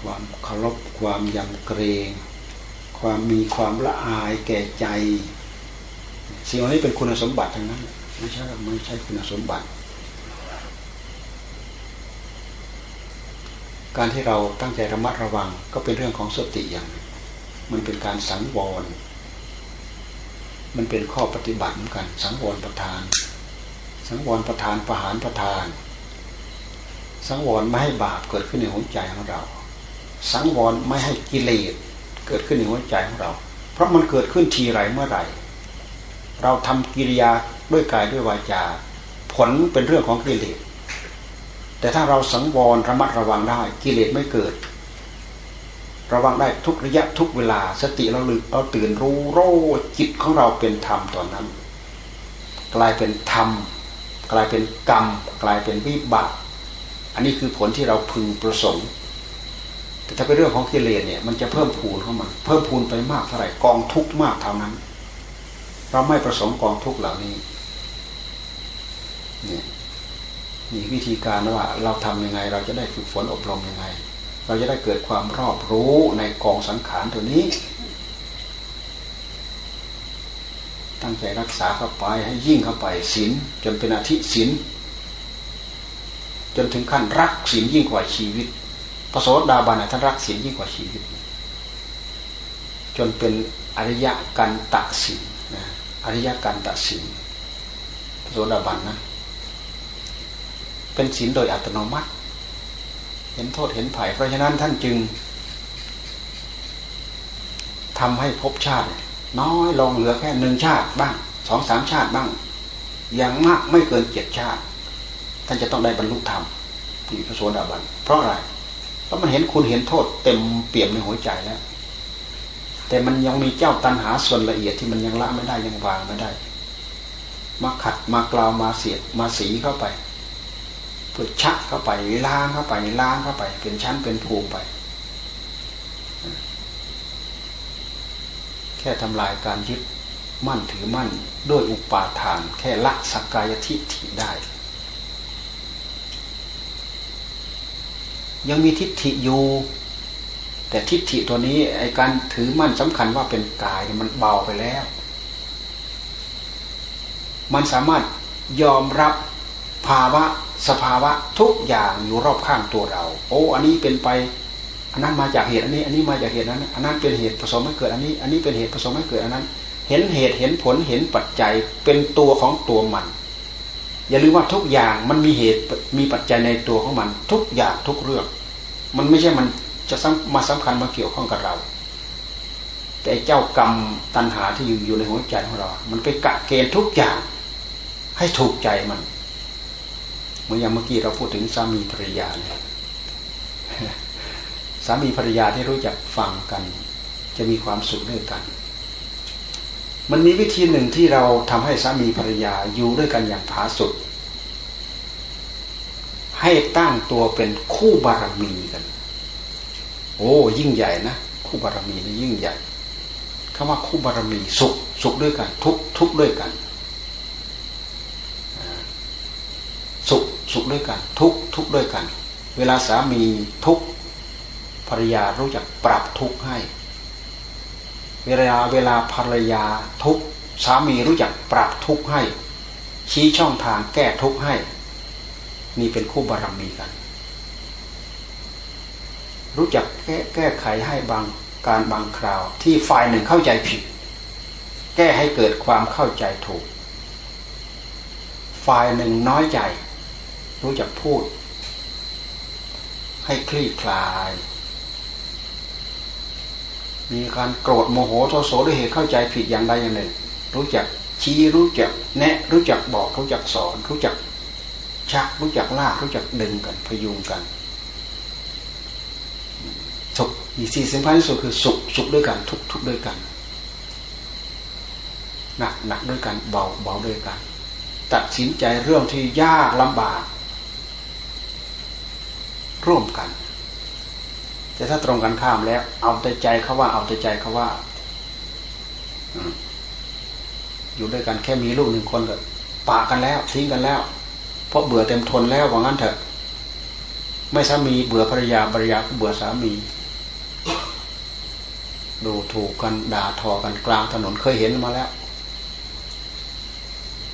ความเคารพความยำเกรง ความมีความละอายแก่ใจ สิ่งเหล่านี้เป็นคุณสมบัติทั้งนั้นไม่ใช่ไม่ใช่คุณสมบัติ การที่เราตั้งใจระมัดระวังก็เป็นเรื่องของสติอย่าง มันเป็นการสังวร มันเป็นข้อปฏิบัติเหมือนกัน สังวรประทาน สังวรประทานประหารประทาน สังวรไม่ให้บาปเกิดขึ้นในหัวใจของเรา สังวรไม่ให้กิเลสเกิดขึ้นในหัวใจของเรา เพราะมันเกิดขึ้นทีไรเมื่อไหร่ เราทำกิริยาด้วยกายด้วยวาจา ผลเป็นเรื่องของกิเลสแต่ถ้าเราสังวรระมัดระวังได้กิเลสไม่เกิด ระวังได้ทุกระยะทุกเวลา สติเราลึกเราตื่นรู้โรจิตของเราเป็นธรรมตอนนั้น กลายเป็นธรรม กลายเป็นกรรม กลายเป็นวิบากอันนี้คือผลที่เราพึงประสงค์แต่ถ้าเป็นเรื่องของกิเลสเนี่ยมันจะเพิ่มพูนเข้ามา เพิ่มพูนไปมากเท่าไหร่กองทุกมากเท่านั้น เราไม่ประสงค์กองทุกเหล่านี้นี่มีวิธีการว่าเราทำยังไง เราจะได้ฝึกฝนอบรมยังไง เราจะได้เกิดความรอบรู้ในกองสังขารตัวนี้ ตั้งใจรักษาเข้าไปให้ยิ่งเข้าไปศีลจนเป็นอาธิศีลจนถึงขั้นรักศีลยิ่งกว่าชีวิตพระโสดาบันท่านรักศีลยิ่งกว่าชีวิต จนเป็นอริยกันตะศีลอริยการตัดสินโสดาบันนะเป็นศีลโดยอัตโนมัติ เห็นโทษเห็นภัยเพราะฉะนั้นท่านจึงทำให้ภพชาติ น้อยลงเหลือแค่หนึ่งชาติบ้างสองสามชาติบ้าง อย่างมากไม่เกินเจ็ดชาติ ท่านจะต้องได้บรรลุธรรมที่พระโสดาบันเพราะอะไรเพราะมันเห็นคุณเห็นโทษ เต็มเปี่ยมในหัวใจแล้วแต่มันยังมีเจ้าตันหาส่วนละเอียดที่มันยังละไม่ได้ยังวางไม่ได้ มาขัดมากล่าวมาเสียดมาสีเข้าไป เพื่อชักเข้าไปล้างเข้าไปล้างเข้าไป เป็นชั้นเป็นภูมิไป แค่ทำลายการยึดมั่นถือมั่นด้วยอุปาทาน แค่ละสักกายทิฏฐิได้ ยังมีทิฏฐิอยู่แต่ทิฏฐิตัวนี้ไอการถือมั่นสำคัญว่าเป็นกายมันเบาไปแล้ว มันสามารถยอมรับภาวะ สภาวะทุกอย่างอยู่รอบข้างตัวเรา โอ้ อันนี้เป็นไป อันนั้นมาจากเหตุอันนี้ อันนี้มาจากเหตุนั้น อันนั้นเป็นเหตุผสมให้เกิดอันนี้ อันนี้เป็นเหตุผสมให้เกิดอันนั้น เห็นเหตุเห็นผลเห็นปัจจัยเป็นตัวของตัวมัน อย่าลืมว่าทุกอย่างมันมีเหตุมีปัจจัยในตัวของมัน ทุกอย่างทุกเรื่อง มันไม่ใช่มันจะมาสำคัญมาเกี่ยวข้องกับเรา แต่เจ้ากรรมตัณหาที่อยู่อยู่ในหัวใจของเรา มันไปกะเกณฑ์ทุกอย่างให้ถูกใจมัน เหมือนอย่างเมื่อกี้เราพูดถึงสามีภรรยาเนี่ยสามีภรรยาที่รู้จักฟังกัน จะมีความสุขด้วยกัน มันมีวิธีหนึ่งที่เราทำให้สามีภรรยาอยู่ด้วยกันอย่างผาสุดให้ตั้งตัวเป็นคู่บารมีกัน โอ้ ยิ่งใหญ่นะคู่บารมีนี่ยิ่งใหญ่คำว่าคู่บารมีสุข สุขด้วยกัน ทุกทุกด้วยกัน สุขด้วยกัน ทุกทุกด้วยกัน เวลาสามีทุกภรรยารู้จักปรับทุกให้ เวลาเวลาภรรยาทุกสามีรู้จักปรับทุกให้ ชี้ช่องทางแก้ทุกให้นี่เป็นคู่บารมีกัน รู้จักแก้แก้ไขให้บางการบางคราว ที่ฝ่ายหนึ่งเข้าใจผิด แก้ให้เกิดความเข้าใจถูก ฝ่ายหนึ่งน้อยใจ รู้จักพูด ให้คลี่คลาย มีการโกรธโมโหโทโสด้วยเหตุเข้าใจผิดอย่างใดอย่างหนึ่ง รู้จักชี้รู้จักแนะ รู้จักบอก รู้จักสอน รู้จักชักรู้จักลากรู้จักดึงกันพยุงกันสุขอีกสี่สิ่งพันที่สุดคือสุขสุขด้วยกัน ทุกทุกด้วยกันหนักหนักด้วยกันเบาเบาด้วยกัน ตัดสินใจเรื่องที่ยากลำบาก ร่วมกัน แต่ถ้าตรงกันข้ามแล้ว เอาแต่ใจเขาว่า เอาแต่ใจเขาว่าอยู่ด้วยกันแค่มีลูกหนึ่งคนก็ปากันแล้ว ทิ้งกันแล้ว เพราะเบื่อเต็มทนแล้วว่างั้นเถอะ ไม่สามีเบื่อภรรยาภรรยาก็เบื่อสามีดูถูกกันด่าทอกันกลางถนนเคยเห็นมาแล้ว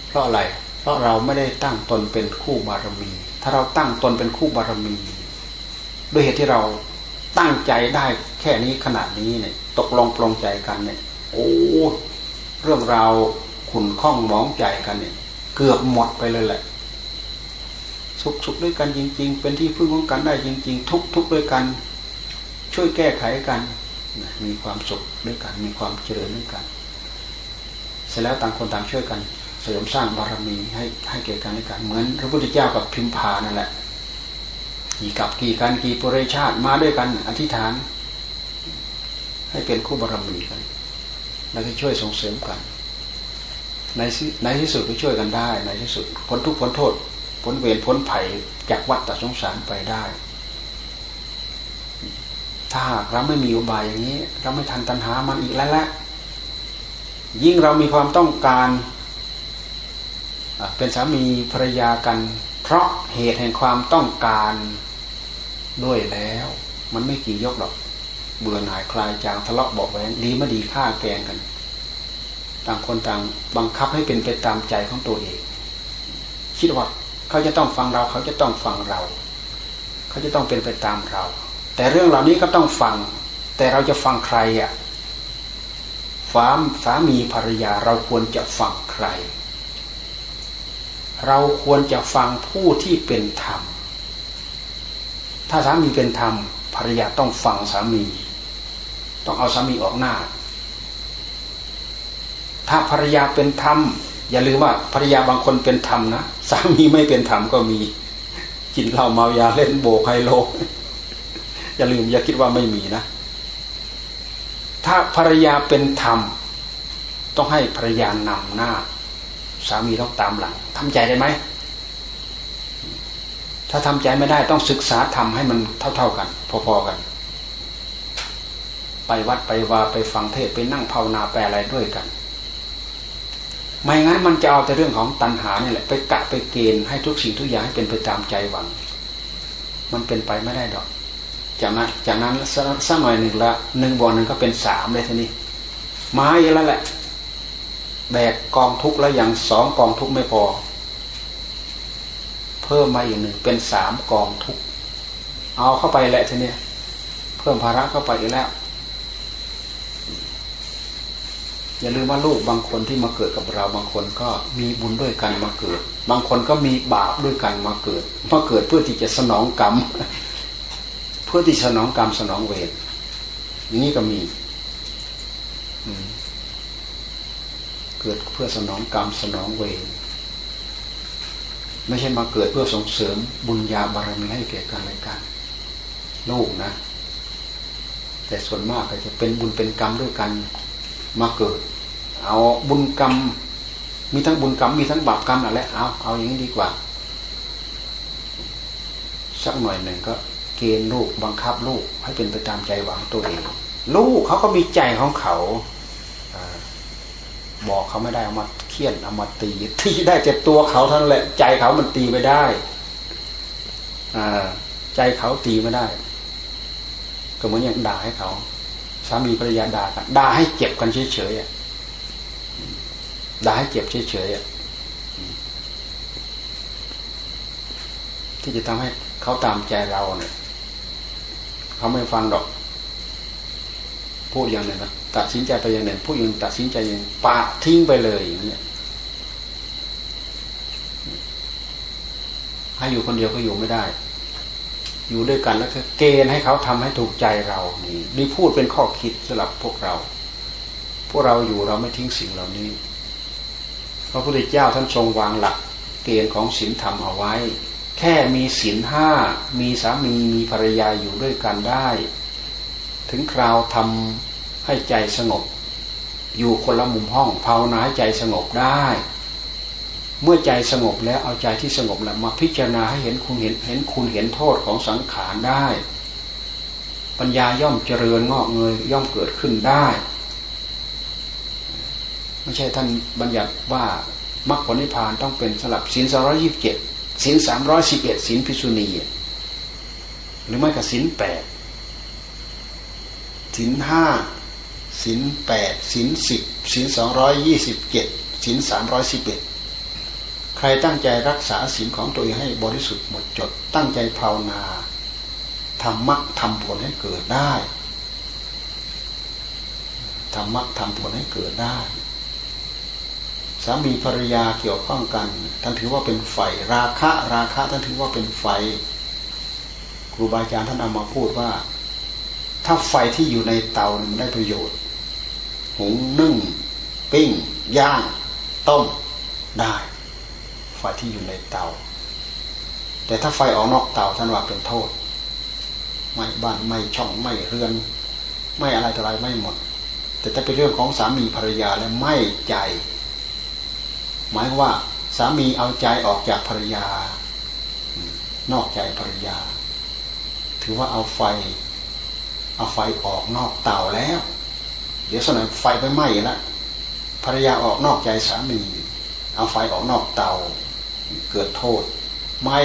เพราะอะไร เพราะเราไม่ได้ตั้งตนเป็นคู่บารมี ถ้าเราตั้งตนเป็นคู่บารมี ด้วยเหตุที่เราตั้งใจได้แค่นี้ขนาดนี้เนี่ย ตกลงปลงใจกันเนี่ย โอ้เรื่องราวขุนข้องมองใจกันเนี่ย เกือบหมดไปเลยแหละ สุขสุขด้วยกันจริง ๆ เป็นที่พึ่งของกันได้จริง ๆ ทุกทุกด้วยกัน ช่วยแก้ไขกันมีความสุขด้วยกัน มีความเจริญด้วยกัน เสร็จแล้วต่างคนต่างช่วยกัน เสริมสร้างบารมีให้ให้แก่กันและกัน เหมือนพระพุทธเจ้ากับพิมพานั่นแหละ กี่กับกี่การกี่ปุเรชาติมาด้วยกัน อธิษฐาน ให้เป็นคู่บารมีกัน แล้วก็ช่วยส่งเสริมกัน ในในที่สุดก็ช่วยกันได้ ในที่สุดพ้นทุกข์พ้นโทษพ้นเวรพ้นภัยจากวัฏฏสงสารไปได้ ถ้าหากเราไม่มีอุบายอย่างนี้ เราไม่ทันตัณหามันอีกแล้วแหละยิ่งเรามีความต้องการเป็นสามีภรรยากัน เพราะเหตุแห่งความต้องการ ด้วยแล้ว มันไม่กี่ยกหรอก เบื่อหน่ายคลายจางทะเลาะบอกแว้งดีไม่ดีฆ่าแกงกัน ต่างคนต่างบังคับให้เป็นไปตามใจของตัวเอง คิดว่าเขาจะต้องฟังเรา เขาจะต้องฟังเรา เขาจะต้องเป็นไปตามเรา แต่เรื่องเหล่านี้ก็ต้องฟัง แต่เราจะฟังใครอะฟามสามีภรรยาเราควรจะฟังใคร เราควรจะฟังผู้ที่เป็นธรรม ถ้าสามีเป็นธรรมภรรยาต้องฟังสามี ต้องเอาสามีออกหน้า ถ้าภรรยาเป็นธรรมอย่าลืมว่าภรรยาบางคนเป็นธรรมนะสามีไม่เป็นธรรมก็มีกินเหล้าเมายาเล่นโบกไฮโลอย่าลืมอย่าคิดว่าไม่มีนะ ถ้าภรรยาเป็นธรรม ต้องให้ภรรยานำหน้า สามีต้องตามหลังทำใจได้ไหม ถ้าทำใจไม่ได้ต้องศึกษาทำให้มันเท่า ๆกัน พอๆกัน ไปวัดไปวาไปฟังเทศไปนั่งภาวนาแปลอะไรด้วยกัน ไม่งั้นมันจะเอาแต่เรื่องของตัณหานี่แหละ ไปกะไปเกณฑ์ให้ทุกสิ่งทุกอย่างให้เป็นไปตามใจหวัง มันเป็นไปไม่ได้ดอก จากนั้นจากนั้นสักหน่อยหนึ่งละหนึ่งบอหนึ่งก็เป็นสามเลยทีนี้มาเยอะแล้วแหละแบกกองทุกข์แล้วอย่างสองกองทุกข์ไม่พอ เพิ่มมาอีกหนึ่งเป็นสามกองทุก เอาเข้าไปแหละทีนี้เพิ่มภาระเข้าไปอีกแล้ว อย่าลืมว่าลูกบางคนที่มาเกิดกับเราบางคนก็มีบุญด้วยกันมาเกิด บางคนก็มีบาปด้วยกันมาเกิดมาเกิดเพื่อที่จะสนองกรรม เพื่อที่สนองกรรมสนองเวรอย่างนี้ก็มีเกิดเพื่อสนองกรรมสนองเวร ไม่ใช่มาเกิดเพื่อส่งเสริมบุญญาบารมีให้แก่กันและกันลูกนะ แต่ส่วนมากก็จะเป็นบุญเป็นกรรมด้วยกันมาเกิด เอาบุญกรรม มีทั้งบุญกรรมมีทั้งบาปกรรมอะไรเอาเอาอย่างนี้ดีกว่า สักหน่อยหนึ่งก็ เกณฑ์ลูกบังคับลูกให้เป็นไปตามใจหวังตัวเอง ลูกเขาก็มีใจของเขา บอกเขาไม่ได้เอามาเคี่ยนเอามาตี ตีได้แต่ตัวเขาท่านั้นแหละ ใจเขามันตีไม่ได้อ่าใจเขาตีไม่ได้ ก็เหมือนอย่างด่าให้เขาสามีภรรยาด่ากันด่าให้เจ็บกันเฉยๆด่าให้เจ็บเฉยๆที่จะทำให้เขาตามใจเราเนี่ยเขาไม่ฟังดอก พูดอย่างหนึ่งนะตัดสินใจไปอย่างหนึ่งผู้อื่นตัดสินใจอย่างปะทิ้งไปเลยอย่างนี้ให้อยู่คนเดียวก็อยู่ไม่ได้ อยู่ด้วยกันแล้วก็เกณฑ์ให้เขาทำให้ถูกใจเรานี่นี่พูดเป็นข้อคิดสำหรับพวกเรา พวกเราอยู่เราไม่ทิ้งสิ่งเหล่านี้พระพุทธเจ้าท่านทรงวางหลัก เกณฑ์ของศีลธรรมเอาไว้ แค่มีศีลห้ามีสามีมีภรรยาอยู่ด้วยกันได้ ถึงคราวทำให้ใจสงบ อยู่คนละมุมห้องภาวนาให้ใจสงบได้ เมื่อใจสงบแล้วเอาใจที่สงบแล้วมาพิจารณาให้เห็นคุณเห็นเห็นคุณเห็นโทษของสังขารได้ ปัญญาย่อมเจริญงอกเงยย่อมเกิดขึ้นได้ไม่ใช่ท่านบัญญัติว่ามรรคผลนิพพานต้องเป็นสลับศีลสองร้อยี่สิบเจ็ดศีลสามร้อยสิบเอ็ดศีลพิสุณีหรือไม่ก็ศีลแปด ศีลห้าศีลแปดศีลสิบศีลสองร้อยยี่สิบเจ็ดศีลสามร้อยสิบเอ็ดใครตั้งใจรักษาศีลของตัวเองให้บริสุทธิ์หมดจด ตั้งใจภาวนาทำมรรคทำผลให้เกิดได้ทำมรรคทำผลให้เกิดได้ สามีภรรยาเกี่ยวข้องกัน ท่านถือว่าเป็นไฟราคะราคะท่านถือว่าเป็นไฟครูบาอาจารย์ท่านเอามาพูดว่า ถ้าไฟที่อยู่ในเตามันได้ประโยชน์ หุงนึ่ง ปิ้ง ย่าง ต้มได้ ไฟที่อยู่ในเตา แต่ถ้าไฟออกนอกเตาท่านว่าเป็นโทษ ไม่บ้านไม่ช่องไม่เรือน ไม่อะไรต่ออะไรไม่หมด แต่ถ้าเป็นเรื่องของสามีภรรยาแล้วไม่ใจ หมายว่าสามีเอาใจออกจากภรรยา นอกใจภรรยา ถือว่าเอาไฟ เอาไฟออกนอกเตาแล้ว เดี๋ยวสนอยไฟไปไหม้แล้วภรรยาออกนอกใจสามี เอาไฟออกนอกเตา เกิดโทษไม่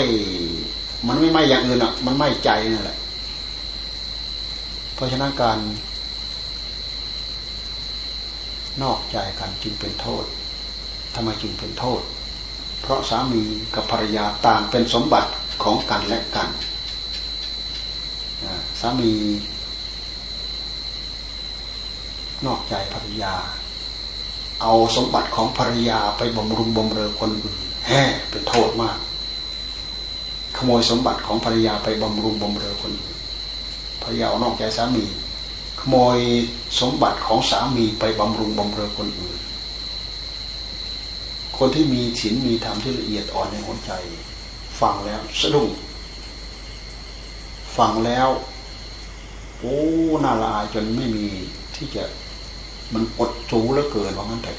มันไม่ไหม้อย่างอื่นอะ มันไหม้ใจนั่นแหละ เพราะฉะนั้นการ นอกใจกันจึงเป็นโทษทำไมจึงเป็นโทษ เพราะสามีกับภรรยาต่างเป็นสมบัติของกันและกันสามี นอกใจภรรยา เอาสมบัติของภรรยาไปบำรุงบำเรอคนอื่นแห่เป็นโทษมาก ขโมยสมบัติของภรรยาไปบำรุงบำเรอคนอื่นภรรยานอกใจสามี ขโมยสมบัติของสามีไปบำรุงบำเรอคนอื่น คนที่มีศีลมีธรรมที่ละเอียดอ่อนในหัวใจ ฟังแล้วสะดุ้งฟังแล้วโอ้น่าละอายจนไม่มีที่จะ มันอดจูแล้วเกินว่างั้นแต่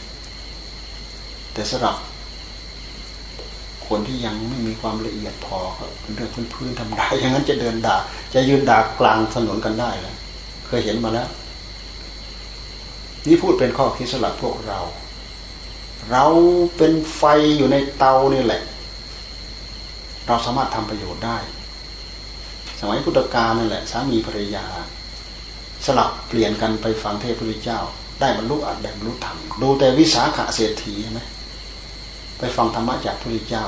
แต่สำหรับคนที่ยังไม่มีความละเอียดพอครับเป็นเรื่องพื้นๆธรรมดาอย่างนั้นจะเดินด่า จะยืนด่ากลางถนนกันได้แล้วเคยเห็นมาแล้ว นี่พูดเป็นข้อคิดสำหรับพวกเรา เราเป็นไฟอยู่ในเตานี่แหละ เราสามารถทำประโยชน์ได้ สมัยพุทธกาลนั่นแหละสามีภรรยา สลับเปลี่ยนกันไปฟังเทพพุทธเจ้า ได้บรรลุอัดได้บรรลุธรรมดูแต่วิสาขาเศรษฐีใช่ไหมไปฟังธรรมะจากพระพุทธเจ้า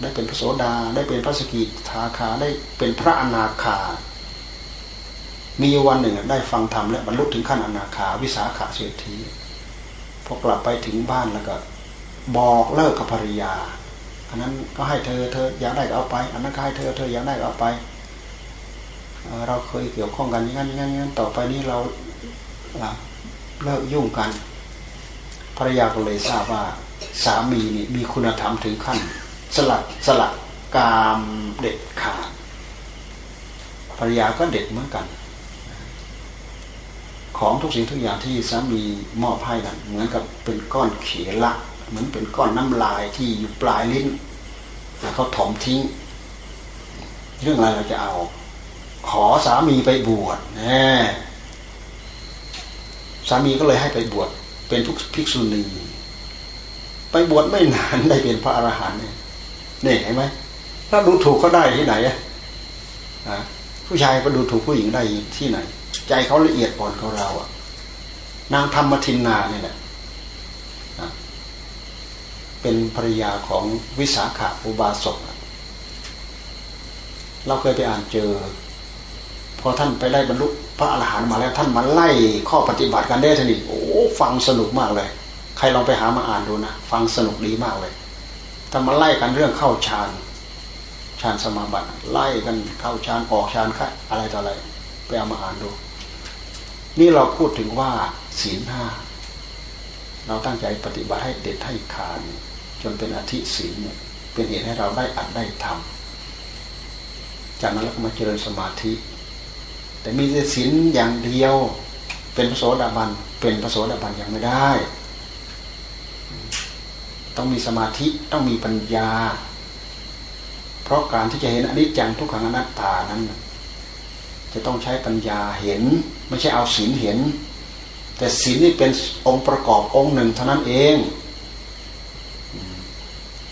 ได้เป็นพระโสดาได้เป็นพระสกิทาคาได้เป็นพระอนาคา มีวันหนึ่งได้ฟังธรรมและบรรลุถึงขั้นอนาคา วิสาขาเศรษฐีพอกลับไปถึงบ้านแล้วก็ บอกเลิกกับภรรยาอันนั้นก็ให้เธอเธออยากได้ก็เอาไป อันนั้นก็ให้เธอเธออยากได้ก็เอาไปเราเคยเกี่ยวข้องกันอย่างนั้นอย่างนั้นต่อไปนี้เรา เลิกยุ่งกันภรรยาก็เลยทราบว่าสามีนี่มีคุณธรรมถึงขั้น สลัดสลัดกามเด็ดขาดภรรยาก็เด็ดเหมือนกัน ของทุกสิ่งทุกอย่างที่สามีมอบให้นั้นเหมือนกับเป็นก้อนเขละเหมือนเป็นก้อนน้ำลายที่อยู่ปลายลิ้นเขาถมทิ้ง เรื่องอะไรเราจะเอา ขอสามีไปบวชแน่ สามีก็เลยให้ไปบวชเป็นทุกภิกษุณีไปบวชไม่นานได้เป็นพระอรหันต์เนี่ยนี่เห็นไหมถ้าดูถูกเขาได้ที่ไหนอะผู้ชายก็ดูถูกผู้หญิงได้ที่ไหน ใจเขาละเอียดอ่อนของเราอะนางธรรมทินนาเนี่ยแหละเป็นภรรยาของวิสาขาอุบาสกเราเคยไปอ่านเจอ พอท่านไปได้บรรลุพระอรหันต์มาแล้ว ท่านมาไล่ข้อปฏิบัติกันได้ทีนี้โอ้ฟังสนุกมากเลย ใครลองไปหามาอ่านดูนะฟังสนุกดีมากเลยถ้ามาไล่กันเรื่องเข้าฌานฌานสมาบัติไล่กันเข้าฌานออกฌานค่ะอะไรต่ออะไรไปเอามาอ่านดู นี่เราพูดถึงว่าศีลห้าเราตั้งใจปฏิบัติให้เด็ดให้ขาดจนเป็นอธิศีลเนี่ยเป็นเหตุให้เราได้อัดได้ทำจากนั้นเราก็มาเจริญสมาธิ แต่มีแต่ศีลอย่างเดียว เป็นพระโสดาบันเป็นพระโสดาบันยังไม่ได้ ต้องมีสมาธิต้องมีปัญญา เพราะการที่จะเห็นอนิจจังทุกขังอนัตตานั้น จะต้องใช้ปัญญาเห็น ไม่ใช่เอาศีลเห็น แต่ศีลนี่เป็นองค์ประกอบองค์หนึ่งเท่านั้นเอง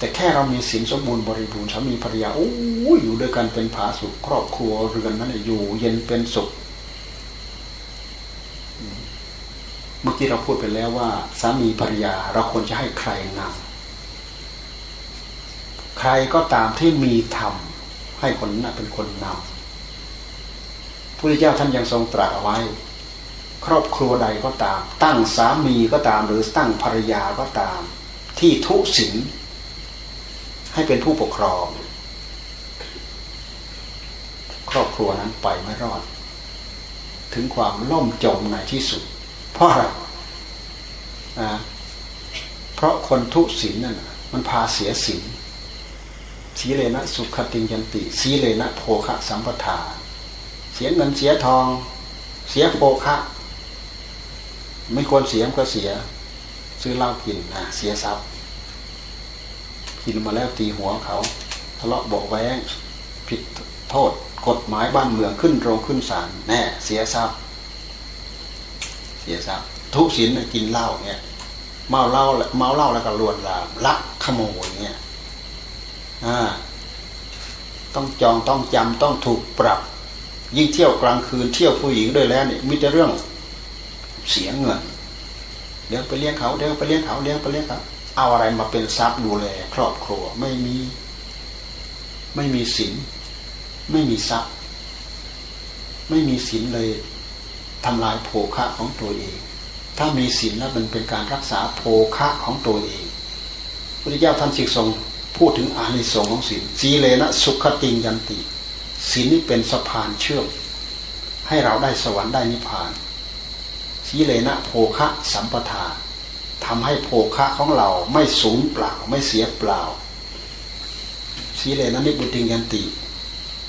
แต่แค่เรามีศีลสมบูรณ์บริบูรณ์สามีภรรยาโอ้ยอยู่ด้วยกันเป็นผาสุขครอบครัวเรือนนั้นอยู่เย็นเป็นสุข เมื่อกี้เราพูดไปแล้วว่า สามีภรรยาเราควรจะให้ใครนำใครก็ตามที่มีธรรมให้คนนั้นเป็นคนนำพระพุทธเจ้าท่านยังทรงตรัสเอาไว้ ครอบครัวใดก็ตาม ตั้งสามีก็ตามหรือตั้งภรรยาก็ตาม ที่ทุศีล ให้เป็นผู้ปกครอง ครอบครัวนั้นไปไม่รอด ถึงความล่มจมในที่สุด เพราะอะไรเพราะคนทุศีลนั่นมันพาเสียศีลสีเลนะสุขติยันติ สีเลนะโภคะสัมปทา เสียเงินเสียทอง เสียโภคะ ไม่ควรเสียก็เสีย ซื้อเหล้ากินนะเสียทรัพย์ กินมาแล้วตีหัวเขาทะเลาะบอกแว้งผิดโทษกฎหมายบ้านเมืองขึ้นโรงขึ้นศาลแน่ เสียทรัพย์ เสียทรัพย์ ทุศินกินเหล้าเนี่ยเมาเหล้าเมาเหล้าแล้วก็ลวนลามลักขโมยเนี่ยอ่าต้องจองต้องจำต้องถูกปรับ ยิ่งเที่ยวกลางคืนเที่ยวผู้หญิงด้วยแล้วเนี่ยมีแต่เรื่องเสียเงินเดี๋ยวไปเลี้ยงเขาเดี๋ยวไปเลี้ยงเขาเลี้ยงไปเลี้ยงเขา เอาอะไรมาเป็นทรัพย์ดูแล ครอบครัวไม่มี ไม่มีศีลไม่มีทรัพย์ ไม่มีศีลเลยทำลายโภคะของตัวเอง ถ้ามีศีลแล้วมันเป็นการรักษาโภคะของตัวเองพระเจ้าท่านสิกทรงพูดถึงอานิสงส์ของศีลสีเลนะสุขติงยันติศีลนี้เป็นสะพานเชื่อมให้เราได้สวรรค์ได้นิพพานสีเลนะโภคะสัมปทา ทำให้โภคะของเราไม่สูญเปล่าไม่เสียเปล่าสีเลนะนิบุติยันติ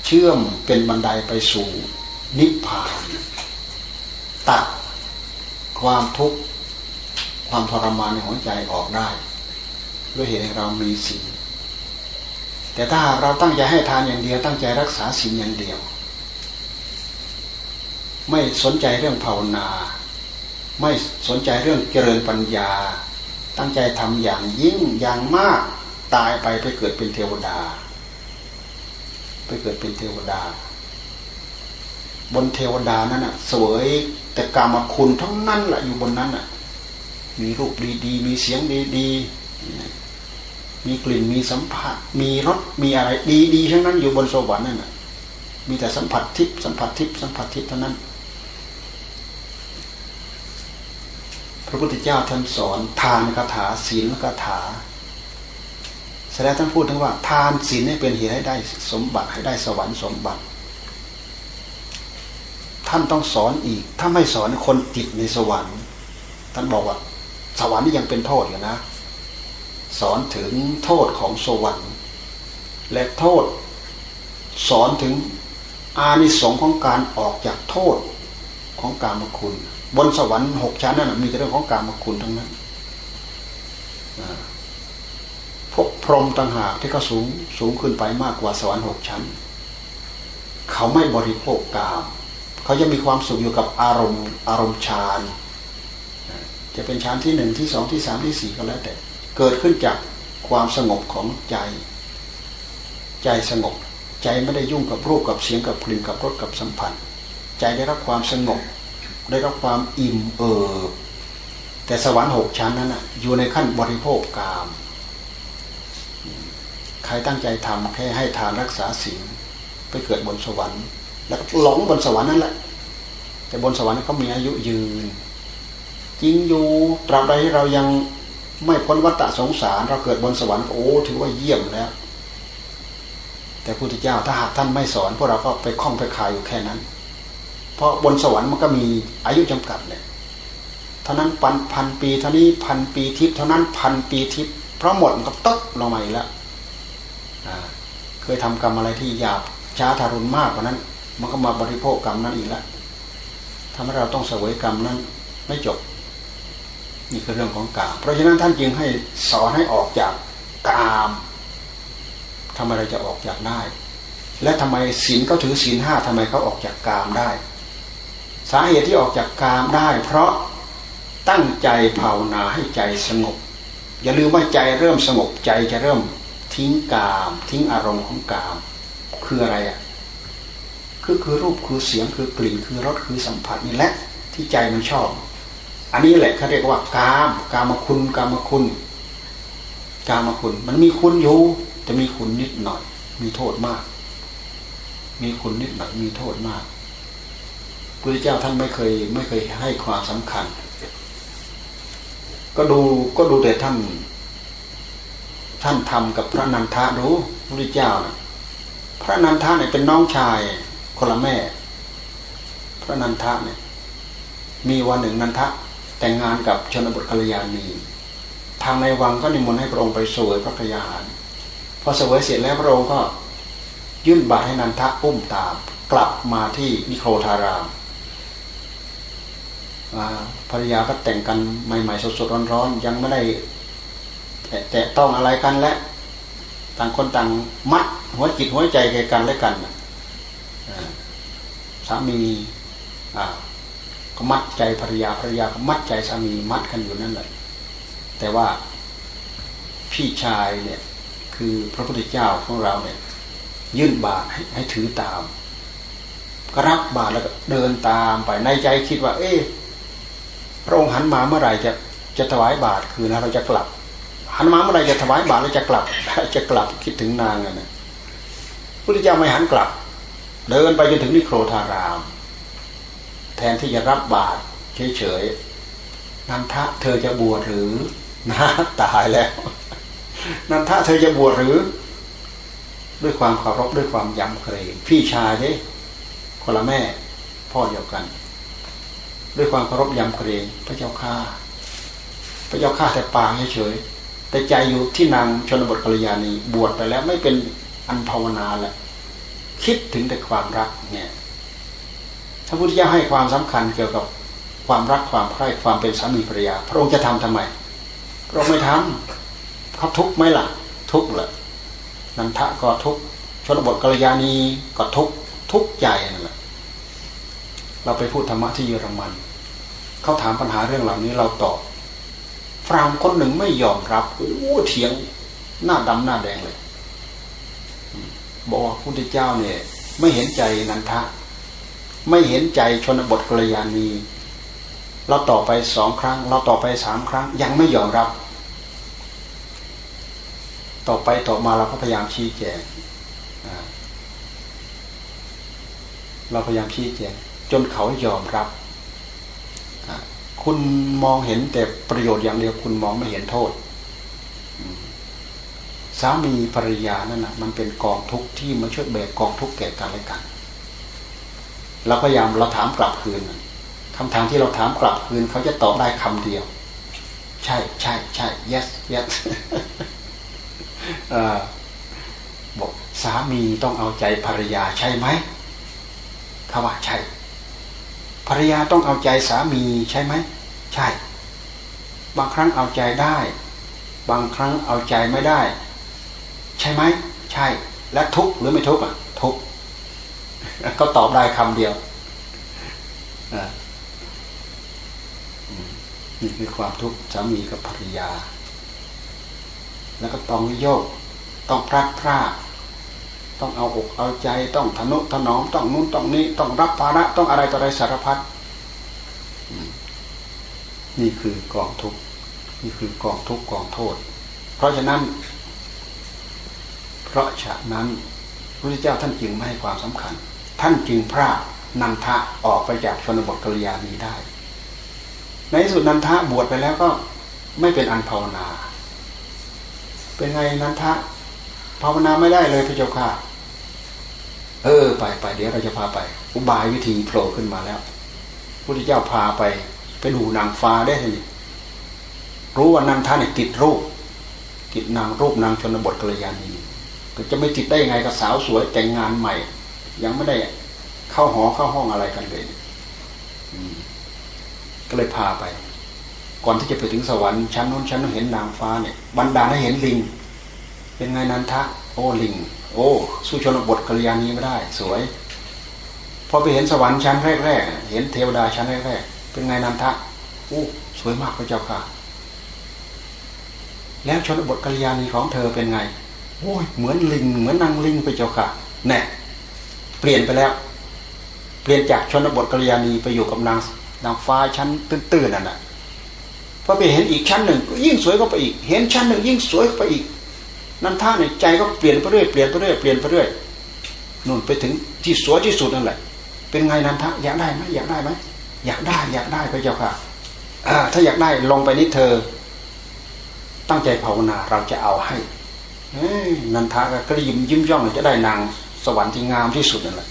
เชื่อมเป็นบันไดไปสู่นิพพาน ตัดความทุกข์ความทรมานในหัวใจออกได้ ด้วยเหตุเรามีศีลแต่ถ้าเราตั้งใจให้ทานอย่างเดียว ตั้งใจรักษาศีลอย่างเดียว ไม่สนใจเรื่องภาวนา ไม่สนใจเรื่องเจริญปัญญา ตั้งใจทำอย่างยิ่งอย่างมากตายไปไปเกิดเป็นเทวดา ไปเกิดเป็นเทวดา บนเทวดานั้นอะสวยแต่กรรมคุณทั้งนั้นแหละอยู่บนนั้นอะ มีรูปดีๆ มีเสียงดีๆ มีกลิ่นมีสัมผัส มีรสมีอะไรดีๆทั้งนั้นอยู่บนสวรรค์นั่นอะมีแต่สัมผัสทิพย์สัมผัสทิพย์สัมผัสทิพย์เท่านั้น ระพุทธเจ้าท่านสอนทานคาถาศีลคาถาแสดงท่านพูดถึงว่า ทานศีลให้เป็นเหตุให้ได้สมบัติให้ได้สวรรค์สมบัติ ท่านต้องสอนอีก ถ้าไม่สอนคนติดในสวรรค์ ท่านบอกว่า สวรรค์นี่ยังเป็นโทษอยู่นะ สอนถึงโทษของสวรรค์ และโทษ สอนถึงอานิสงส์ของการออกจากโทษของกามคุณ บนสวรรค์หกชั้นนั่นมีแต่เรื่องของการมคุณทั้งนั้นพวกพรหมต่างหากที่เขาสูงสูงขึ้นไปมากกว่าสวรรค์หกชั้น เขาไม่บริโภคกาม เขาจะมีความสุขอยู่กับอารมณ์อารมณ์ฌานจะเป็นฌานที่หนึ่งที่สองที่สามที่สี่ก็แล้วแต่ เกิดขึ้นจากความสงบของใจ ใจสงบ ใจไม่ได้ยุ่งกับรูปกับเสียงกับกลิ่นกับรสกับสัมผัส ใจได้รับความสงบ ได้รับความอิ่มเอิบแต่สวรรค์หกชั้นนั้นอะ อยู่ในขั้นบริโภคกาม ใครตั้งใจทำแค่ให้ทานรักษาศีลไปเกิดบนสวรรค์ แล้วหลงบนสวรรค์นั่นแหละ แต่บนสวรรค์เขามีอายุยืน จริงอยู่ตราบใดที่เรายังไม่พ้นวัฏสงสาร เราเกิดบนสวรรค์โอ้ถือว่าเยี่ยมแล้ว แต่พระพุทธเจ้าถ้าหากท่านไม่สอนพวกเราก็ไปคล้องไปคายอยู่แค่นั้น เพราะบนสวรรค์มันก็มีอายุจำกัดเลยเท่านั้นพันพันปีเท่านี้พันปีทิพย์เท่านั้นพันปีทิพย์เพราะหมดมันก็ตึ๊กลงมาอีกแล้วเคยทำกรรมอะไรที่หยาบช้าทารุณมากกว่านั้น มันก็มาบริโภคกรรมนั้นอีกแล้วทำให้เราต้องเสวยกรรมนั้นไม่จบ นี่คือเรื่องของกาม เพราะฉะนั้นท่านจึงให้สอนให้ออกจากกามทำอะไรจะออกจากได้ และทำไมศีลเขาถือศีลห้าทำไมเขาออกจากกามได้ สาเหตุที่ออกจากกามได้ เพราะตั้งใจภาวนาให้ใจสงบ อย่าลืมว่าใจเริ่มสงบใจจะเริ่มทิ้งกาม ทิ้งอารมณ์ของกาม คืออะไรอะคือคือรูปคือเสียงคือกลิ่นคือรสคือสัมผัสนี่แหละที่ใจมันชอบ อันนี้แหละเขาเรียกว่ากาม กามคุณ กามคุณ กามคุณ มันมีคุณอยู่จะมีคุณนิดหน่อย มีโทษมาก มีคุณนิดหน่อยมีโทษมาก พระเจ้าท่านไม่เคยไม่เคยให้ความสำคัญ ก็ดูก็ดูแต่ท่าน ท่านทำกับพระนันทารู้พระเจ้านะพระนันทาเนี่ยเป็นน้องชายคนละแม่ พระนันทะเนี่ย มีวันหนึ่งนันทะแต่งงานกับชนบทกัลยาณีทางในวังก็นิมนต์ให้พระองค์ไปสวยพระกยาหารพอสวยเสร็จแล้วพระองค์ก็ยื่นบาตรให้นันทะอุ้มตามกลับมาที่นิโครธาราม ภรรยาก็แต่งกันใหม่ๆสดๆร้อนๆยังไม่ได้แตะต้องอะไรกันและ ต่างคนต่างมัดหัวจิตหัวใจแก่กันและกันสามีก็มัดใจภรรยาภรรยาก็มัดใจสามีมัดกันอยู่นั่นแหละแต่ว่าพี่ชายเนี่ยคือพระพุทธเจ้าของเราเนี่ย ยื่นบาตรให้ถือตามก็รับบาตรแล้วก็เดินตามไปในใจคิดว่า เอ๊ะ พระองค์หันมาเมื่อไหร่จะจะถวายบาตรคือนะเราจะกลับ หันมาเมื่อไหร่จะถวายบาตรแล้วจะกลับ จะกลับคิดถึงนางนะพระพุทธเจ้าไม่หันกลับ เดินไปจนถึงนิโครธาราม แทนที่จะรับบาตรเฉยๆนันทะเธอจะบวชหรือนะตายแล้ว นันทะเธอจะบวชหรือ ด้วยความเคารพด้วยความยำเกรงพี่ชายเนี่คนละแม่พ่อเดียวกัน ด้วยความเคารพยำเกรงพระเจ้าข้าพระเจ้าข้าแต่ปากเฉยๆแต่ใจอยู่ที่นางชนบทกัลยาณีบวชไปแล้วไม่เป็นอันภาวนาแล้วคิดถึงแต่ความรักเนี่ยถ้าพุทธเจ้าให้ความสำคัญเกี่ยวกับความรักความใคร่ความเป็นสามีภรรยา พระองค์จะทำทำไมพระองค์ไม่ทำเขาทุกข์ไหมล่ะ ทุกข์แหละนันทะก็ทุกข์ชนบทกัลยาณีก็ทุกข์ทุกข์ใจนั่นแหละ เราไปพูดธรรมะที่เยอรมันเขาถามปัญหาเรื่องเหล่านี้เราตอบฝรั่งคนหนึ่งไม่ยอมรับโอ้เถียงหน้าดำหน้าแดงเลย บอกว่าพระพุทธเจ้าเนี่ย ไม่เห็นใจนันทะ ไม่เห็นใจชนบทกัลยาณีเราต่อไปสองครั้ง เราต่อไปสามครั้ง ยังไม่ยอมรับ ต่อไปต่อมาเราก็พยายามชี้แจงเราพยายามชี้แจง จนเขายอมรับ คุณมองเห็นแต่ประโยชน์อย่างเดียว คุณมองไม่เห็นโทษ สามีภรรยานั่นนะมันเป็นกองทุกข์ที่มาช่วยแบกกองทุกข์แก่กันและกันเราพยายามเราถามกลับคืนคำถามที่เราถามกลับคืน เขาจะตอบได้คำเดียว ใช่ใช่ใช่ yes yes บอกสามีต้องเอาใจภรรยาใช่ไหมเขาว่าใช่ ภรรยาต้องเอาใจสามีใช่ไหมใช่ บางครั้งเอาใจได้ บางครั้งเอาใจไม่ได้ ใช่ไหมใช่ และทุกหรือไม่ทุกอะ ทุกก็ตอบได้คำเดียวนี่คือความทุกข์สามีกับภรรยา แล้วก็ต้องโยก ต้องพลัดพราก ต้องเอาอกเอาใจต้องทนุถนอมต้องนู้นต้องนี้ ต้องรับภาระต้องอะไรต่ออะไรสารพัดนี่คือกองทุกข์นี่คือกองทุกข์กองโทษ เพราะฉะนั้น เพราะฉะนั้นพระเจ้าท่านจึงไม่ให้ความสำคัญ ท่านจึงพระนันทะออกไปจากชนบทกัลยาณีได้ ในสุดนันทะบวชไปแล้วก็ไม่เป็นอันภาวนา เป็นไงนันทะ ภาวนาไม่ได้เลยพระเจ้าค่ะ เออ ไปไปเดี๋ยวเราจะพาไป อุบายวิธีโผล่ขึ้นมาแล้วพระพุทธเจ้าพาไป ไปดูนางฟ้าได้ทีนี้รู้ว่านันทะเนี่ยติดรูป ติดนางรูปนางชนบทกัลยาณีก็จะไม่ติดได้ยังไงกับสาวสวยแต่งงานใหม่ ยังไม่ได้เข้าหอเข้าห้องอะไรกันเลยก็เลยพาไป ก่อนที่จะไปถึงสวรรค์ชั้นนู้นชั้นนู้นเห็นนางฟ้าเนี่ยบรรดาให้เห็นลิง เป็นไงนันทะ โอลิง โอ้สู้ชนบทกัลยาณีไม่ได้ สวย พอไปเห็นสวรรค์ชั้นแรกๆ เห็นเทวดาชั้นแรกๆ เป็นไงนันทะโอ้สวยมากพระเจ้าค่ะ แล้วชนบทกัลยาณีของเธอเป็นไง โอ้ยเหมือนลิง เหมือนนางลิงพระเจ้าค่ะแน่เปลี่ยนไปแล้ว เปลี่ยนจากชนบทกัลยาณีไปอยู่กับนางนางฟ้าชั้นตื้นๆนั่นแหะพอไปเห็นอีกชั้นหนึ่งก็ยิ่งสวยก็ไปอีก เห็นชั้นหนึ่งยิ่งสวยก็ไปอีก นั่นท่าในใจก็เปลี่ยนไปเรื่อยเปลี่ยนไปเรื่อยเปลี่ยนไปเรื่อยนู่นไปถึงที่สวยที่สุดนั่นแหละ เป็นไงนันทะอยากได้ไหมอยากได้ไหมอยากได้อยากได้พระเจ้าค่ะถ้าอยากได้ลงไปนี่เธอ ตั้งใจภาวนาเราจะเอาให้นันทาก็ยิ้มยิ้มย่องจะได้นางสวรรค์ที่งามที่สุดนั่นแหละ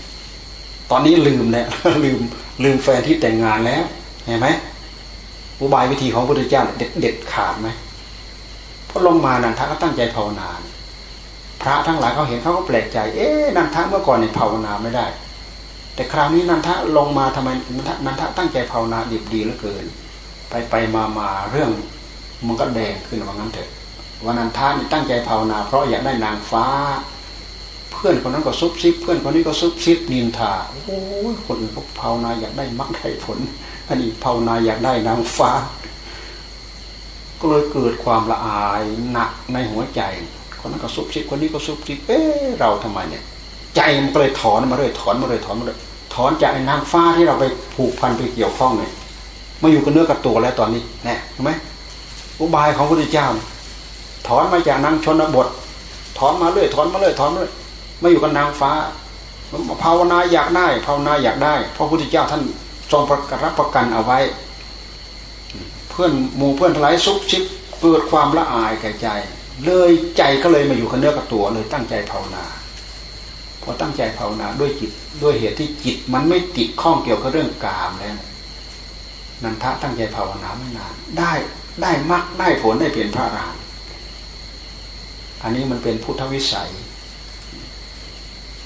ตอนนี้ลืมแล้วลืมลืมแฟนที่แต่งงานแล้วเห็นไหมอุบายวิธีของพระพุทธเจ้าเด็ดเด็ดขาดไหม พอลงมานันทาก็ตั้งใจภาวนาพระทั้งหลายเขาเห็นเขาก็แปลกใจ เอ๊ะนันทาเมื่อก่อนเนี่ยภาวนาไม่ได้ แต่คราวนี้นันทะลงมาทำไมนันทะนันทะตั้งใจภาวนาดีดีเหลือเกิน ไปไปมามาเรื่องมันก็แดงขึ้นว่างั้นเถอะวันนันทานี่ตั้งใจภาวนา เพราะอยากได้นางฟ้า เพื่อนคนนั้นก็ซุบซิบเพื่อนคนนี้ก็ซุบซิบนินทาโอ้ยคนอื่นเขาภาวนาอยากได้มรรคได้ผลอันนี้ภาวนาอยากได้นางฟ้า ก็เลยเกิดความละอายหนักในหัวใจ คนนั้นก็ซุบซิบคนนี้ก็ซุบซิบเอ๊ะเราทำไมเนี่ย ใจมันก็เลยถอนมาเลยถอนมาเลยถอนมาเลยถอนจากไอ้นางฟ้าที่เราไปผูกพันไปเกี่ยวข้องเนี่ยมาอยู่กับเนื้อกับตัวแล้วตอนนี้แน่เห็นไหมอุบายของพระพุทธเจ้า ถอนมาจากนางชนบท ถอนมาเรื่อยถอนมาเรื่อยถอนมาเรื่อยมาอยู่กับนางฟ้าภาวนาอยากได้ภาวนาอยากได้ เพราะพระพุทธเจ้าท่านทรงประกันรับประกันเอาไว้ เพื่อนหมู่เพื่อนทลายซุบซิบเกิดความละอายแก่ใจ เลยใจก็เลยมาอยู่กับเนื้อกับตัวเลยตั้งใจภาวนาพอตั้งใจภาวนาด้วยจิตด้วยเหตุที่จิตมันไม่ติดข้องเกี่ยวกับเรื่องกามแล้วนันทะตั้งใจภาวนาไม่นานได้ได้มรรคได้ผลได้เปลี่ยนพระอรหันต์อันนี้มันเป็นพุทธวิสัย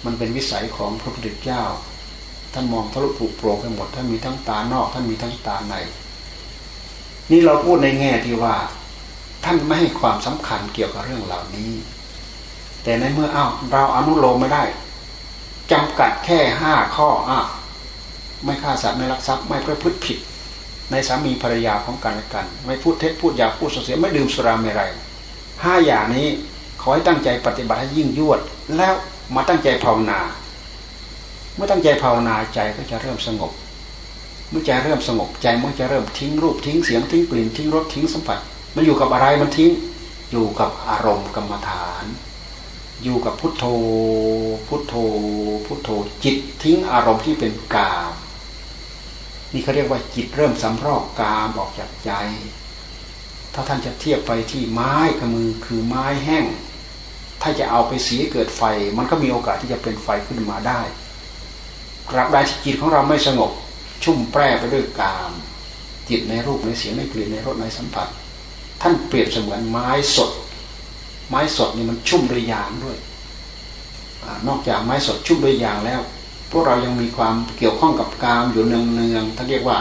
มันเป็นวิสัยของพระพุทธเจ้า ท่านมองทะลุปลุกโปร่งไปหมด ท่านมีทั้งตานอก ท่านมีทั้งตาใน นี่เราพูดในแง่ที่ว่า ท่านไม่ให้ความสำคัญเกี่ยวกับเรื่องเหล่านี้ แต่ในเมื่ออ้าวเราอนุโลมไม่ได้จำกัดแค่ห้าข้ออ้าไม่ฆ่าสัตว์ไม่ลักทรัพย์ไม่ประพฤติผิด ในสามีภรรยาของกันและกัน ไม่พูดเท็จพูดหยาพูดเสียไม่ดื่มสุราเมรัยห้าอย่างนี้ขอให้ตั้งใจปฏิบัติให้ยิ่งยวด แล้วมาตั้งใจภาวนา เมื่อตั้งใจภาวนาใจก็จะเริ่มสงบ เมื่อใจเริ่มสงบใจมันจะเริ่มทิ้งรูปทิ้งเสียงทิ้งกลิ่นทิ้งรสทิ้งสัมผัส มันอยู่กับอะไรมันทิ้ง อยู่กับอารมณ์กรรมฐาน อยู่กับพุทโธ พุทโธ พุทโธ จิตทิ้งอารมณ์ที่เป็นกาม นี่เขาเรียกว่าจิตเริ่มสำรอกกามออกจากใจ ถ้าท่านจะเทียบไปที่ไม้กับมือคือไม้แห้ง ถ้าจะเอาไปสีเกิดไฟ มันก็มีโอกาสที่จะเป็นไฟขึ้นมาได้กราบใดที่จิตของเราไม่สงบ ชุ่มแปรไปด้วยกาม จิตในรูปในเสียงในกลิ่นในรสในสัมผัส ท่านเปรียบเสมือนไม้สด ไม้สดนี่มันชุ่มด้วยยางด้วยอนอกจากไม้สดชุ่มด้วยยางแล้ว พวกเรายังมีความเกี่ยวข้องกับกามอยู่เนืองๆท่านเรียกว่า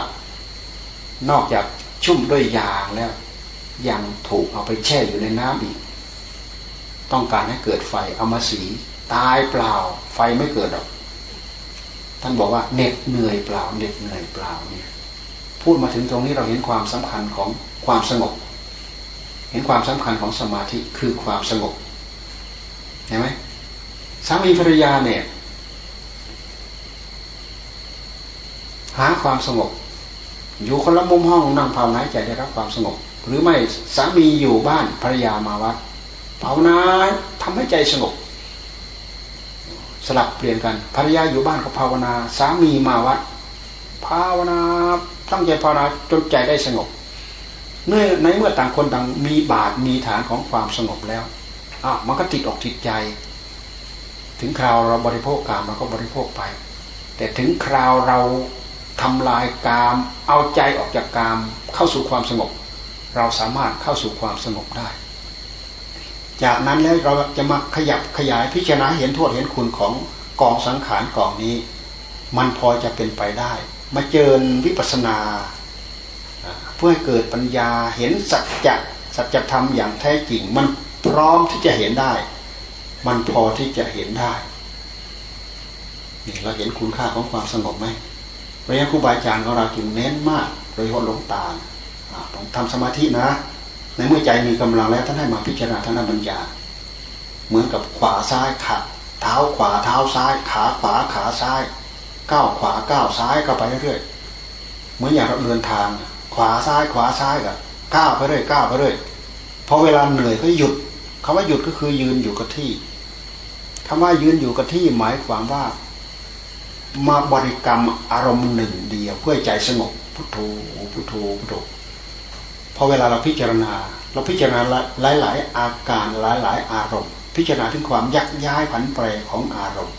นอกจากชุ่มด้วยยางแล้ว ยังถูกเอาไปแช่อยู่ในน้ำอีก ต้องการให้เกิดไฟเอามาสี ตายเปล่า ไฟไม่เกิดหรอก ท่านบอกว่าเหน็ดเหนื่อยเปล่าเหน็ดเหนื่อยเปล่าเนี่ย พูดมาถึงตรงนี้เราเห็นความสำคัญของความสงบ เห็นความสำคัญของสมาธิคือความสงบเห็นไหมสามีภรรยาเนี่ย หาความสงบ อยู่คนละมุมห้องนั่งภาวนาใจได้รับความสงบ หรือไม่สามีอยู่บ้านภรรยามาวัดภาวนาทำให้ใจสงบ สลับเปลี่ยนกันภรรยาอยู่บ้านก็ภาวนา สามีมาวัด ภาวนาตั้งใจภาวนาจนใจได้สงบเมื่อในเมื่อต่างคนต่างมีบาทมีฐานของความสงบแล้วอะมันก็ติดอกติดใจ ถึงคราวเราบริโภคกามเราก็บริโภคไป แต่ถึงคราวเราทำลายกาม เอาใจออกจากกามเข้าสู่ความสงบ เราสามารถเข้าสู่ความสงบได้ จากนั้นแล้วเราจะมาขยับขยายพิจารณาเห็นโทษเห็นคุณของกองสังขารกองนี้ มันพอจะเป็นไปได้ มาเจริญวิปัสนาเพื่อให้เกิดปัญญาเห็นสัจจะสัจธรรมอย่างแท้จริง มันพร้อมที่จะเห็นได้ มันพอที่จะเห็นได้นี่เราเห็นคุณค่าของความสงบไหมเพระงั้นครูบาอาจารย์ของเราจึงเน้นมาก โดยเฉพาะหลวงตาต้องทำสมาธินะ ในเมื่อใจมีกำลังแล้วท่านให้มาพิจารณาท่านบัญญาเหมือนกับขวาซ้ายขาเท้าขวาเท้าซ้าย ขาขวาขาซ้ายก้าวขวาก้าวซ้ายก็ไปเรื่อยเหมือนอย่างเราเดินทาง ขวาซ้ายขวาซ้ายกับก้าวไปเรื่อยก้าวไปเรื่อยพอเวลาเหนื่อยก็หยุดคำว่าหยุดก็คือยืนอยู่กับที่คำว่ายืนอยู่กับที่หมายความว่า มาบริกรรมอารมณ์หนึ่งเดียวเพื่อใจสงบพุทโธพุทโธพุทโธ พอเวลาเราพิจารณา เราพิจารณาหลาย ๆ อาการหลาย ๆ อารมณ์ พิจารณาถึงความยักย้ายผันแปรของอารมณ์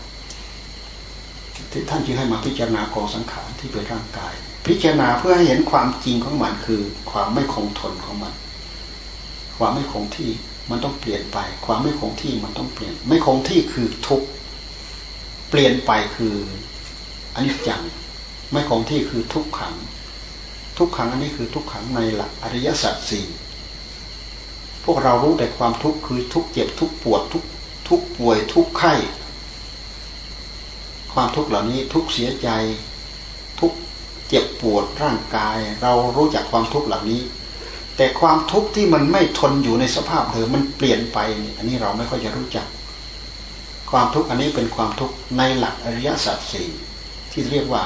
ที่ท่านจึงให้มาพิจารณากองสังขารที่เป็นร่างกาย พิจารณาเพื่อให้เห็นความจริงของมันคือความไม่คงทนของมัน ความไม่คงที่มันต้องเปลี่ยนไป ความไม่คงที่มันต้องเปลี่ยน ไม่คงที่คือทุกเปลี่ยนไปคืออนิจจัง ไม่คงที่คือทุกขัง ทุกขังอันนี้คือทุกขังในหลักอริยสัจสี่พวกเรารู้แต่ความทุกข์คือทุกเจ็บทุกปวดทุกทุกป่วยทุกไข้ ความทุกข์เหล่านี้ทุกเสียใจ ทุกเจ็บปวดร่างกาย เรารู้จักความทุกข์เหล่านี้ แต่ความทุกข์ที่มันไม่ทนอยู่ในสภาพเดิมมันเปลี่ยนไป อันนี้เราไม่ค่อยจะรู้จัก ความทุกข์อันนี้เป็นความทุกข์ในหลักอริยสัจสี่ที่เรียกว่า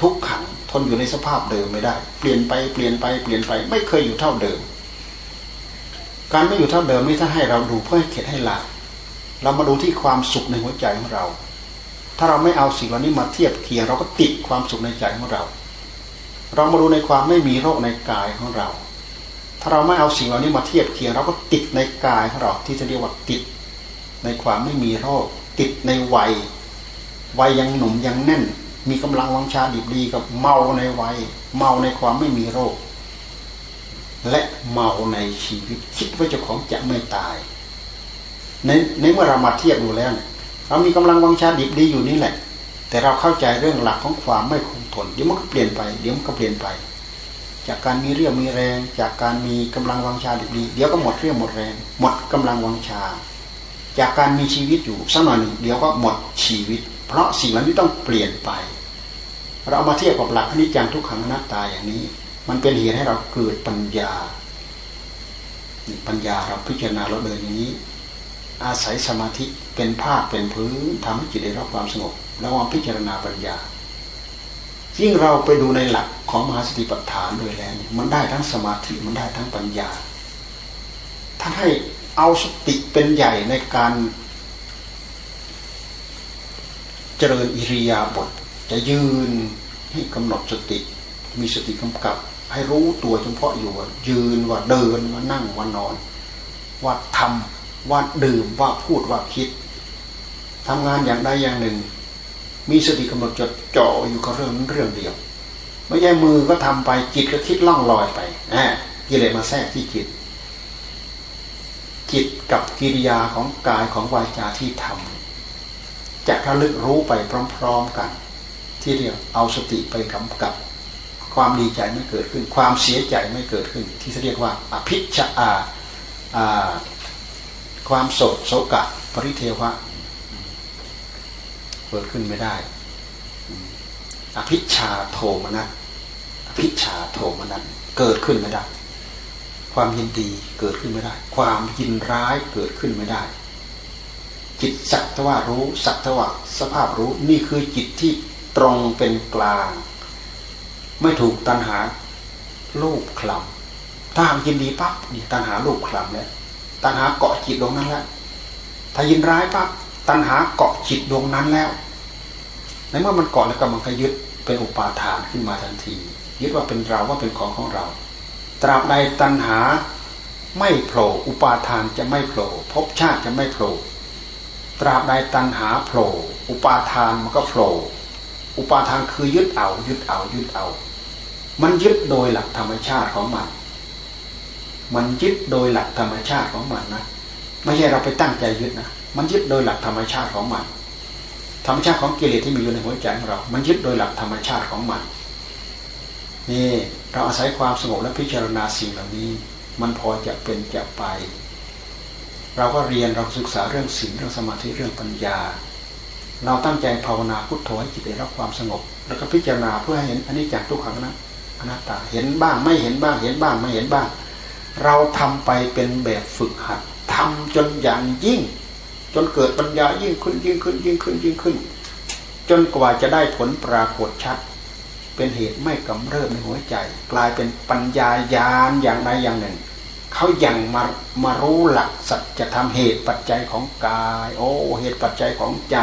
ทุกขังทนอยู่ในสภาพเดิมไม่ได้ เปลี่ยนไปเปลี่ยนไปเปลี่ยนไป ไม่เคยอยู่เท่าเดิม การไม่อยู่เท่าเดิมนี่ถ้าให้เราดูเพื่อให้เข็ดให้หลักเรามาดูที่ความสุขในหัวใจของเรา ถ้าเราไม่เอาสิ่งเหล่านี้มาเทียบเคียงเราก็ติดความสุขในใจของเรา เรามาดูในความไม่มีโรคในกายของเรา ถ้าเราไม่เอาสิ่งเหล่านี้มาเทียบเคียง เราก็ติดในกายของเราที่จะเรียกว่าติด ในความไม่มีโรค ติดในวัย วัยยังหนุ่มยังแน่น มีกำลังวังชาดีดีกับเมาในวัย เมาในความไม่มีโรค และเมาในชีวิตคิดว่าเจ้าของจะไม่ตาย ในในเมื่อเรามาเทียบดูแล้วเนี่ยเรามีกำลังวังชาดิบดีอยู่นี่แหละ แต่เราเข้าใจเรื่องหลักของความไม่คงทนเดี๋ยวมันก็เปลี่ยนไปเดี๋ยวมันก็เปลี่ยนไป จากการมีเรี่ยวมีแรง จากการมีกำลังวังชาดิบดีเดี๋ยวก็หมดเรี่ยวหมดแรง หมดกำลังวังชา จากการมีชีวิตอยู่สักหน่อยหนึ่งเดี๋ยวก็หมดชีวิต เพราะสิ่งเหล่านี้ต้องเปลี่ยนไป เราเอามาเทียบกับหลักอนิจจังทุกขังอนัตตาอย่างนี้ มันเป็นเหตุให้เราเกิดปัญญาปัญญาเราพิจารณาเราเดินอย่างนี้ อาศัยสมาธิเป็นภาคเป็นพื้นทำให้จิตได้รับความสงบแล้วมาพิจารณาปัญญายิ่งเราไปดูในหลักของมหาสติปัฏฐานโดยแล้วมันได้ทั้งสมาธิมันได้ทั้งปัญญาท่านให้เอาสติเป็นใหญ่ในการ เจริญอิริยาบถ จะยืนให้กำหนดสติ มีสติกำกับ ให้รู้ตัวเฉพาะอยู่ว่ายืนว่าเดินว่านั่งว่านอน ว่าทำว่าดื่มว่าพูดว่าคิดทำงานอย่างใดอย่างหนึ่ง มีสติกำหนดจดจ่ออยู่กับเรื่องเรื่องเดียวไม่ใช่มือก็ทำไปจิตก็คิดล่องลอยไปนะกิเลสมาแทรกที่จิต จิตกับกิริยาของกายของวาจาที่ทำจะระลึกรู้ไปพร้อม ๆกัน ที่เรียกเอาสติไปกำกับ ความดีใจไม่เกิดขึ้น ความเสียใจไม่เกิดขึ้น ที่เรียกว่าอภิชาอาความโศกโศกะปริเทวะเกิดขึ้นไม่ได้ อภิชาโทมนัสอภิชาโทมนัสเกิดขึ้นไม่ได้ ความยินดีเกิดขึ้นไม่ได้ ความยินร้ายเกิดขึ้นไม่ได้ จิตสักทว่ารู้สักทว่าสภาพรู้นี่คือจิตที่ ตรงเป็นกลาง ไม่ถูกตัณหาลูกคลำถ้าหากยินดีปั๊บนี่ตัณหาลูกคลำแล้วตัณหาเกาะจิตดวงนั้นแล้วถ้ายินร้ายปั๊บตัณหาเกาะจิตดวงนั้นแล้วในเมื่อมันเกาะแล้วก็มันก็ยึดเป็นอุปาทานขึ้นมาทันที ยึดว่าเป็นเราว่าเป็นของของเรา ตราบใดตัณหาไม่โผล่อุปาทานจะไม่โผล่ภพชาติจะไม่โผล่ตราบใดตัณหาโผล่อุปาทานมันก็โผล่ อุปาทานคือยึดเอา ยึดเอายึดเอา มันยึดโดยหลักธรรมชาติของมัน มันยึดโดยหลักธรรมชาติของมันนะไม่ใช่เราไปตั้งใจยึดนะมันยึดโดยหลักธรรมชาติของมัน ธรรมชาติของกิเลสที่มีอยู่ในหัวใจของเรา มันยึดโดยหลักธรรมชาติของมันนี่เราอาศัยความสงบและพิจารณาสิ่งเหล่านี้ มันพอจะเป็นจะไป เราก็เรียนเราศึกษาเรื่องศีลเรื่องสมาธิเรื่องปัญญา เราตั้งใจภาวนาพุทโธให้จิตได้รับความสงบ แล้วก็พิจารณาเพื่อให้เห็นอันนี้จากทุกขังนะอนัตตาเห็นบ้างไม่เห็นบ้าง เห็นบ้างไม่เห็นบ้าง เราทำไปเป็นแบบฝึกหัดทำจนอย่างยิ่ง จนเกิดปัญญายิ่งขึ้นยิ่งขึ้นยิ่งขึ้นยิ่งขึ้น จนกว่าจะได้ผลปรากฏชัด เป็นเหตุไม่กำเริบในหัวใจ กลายเป็นปัญญายานอย่างใดอย่างหนึ่ง เขายังมามารู้หลักสัจธรรมเหตุปัจจัยของกาย โอ้เหตุปัจจัยของใจ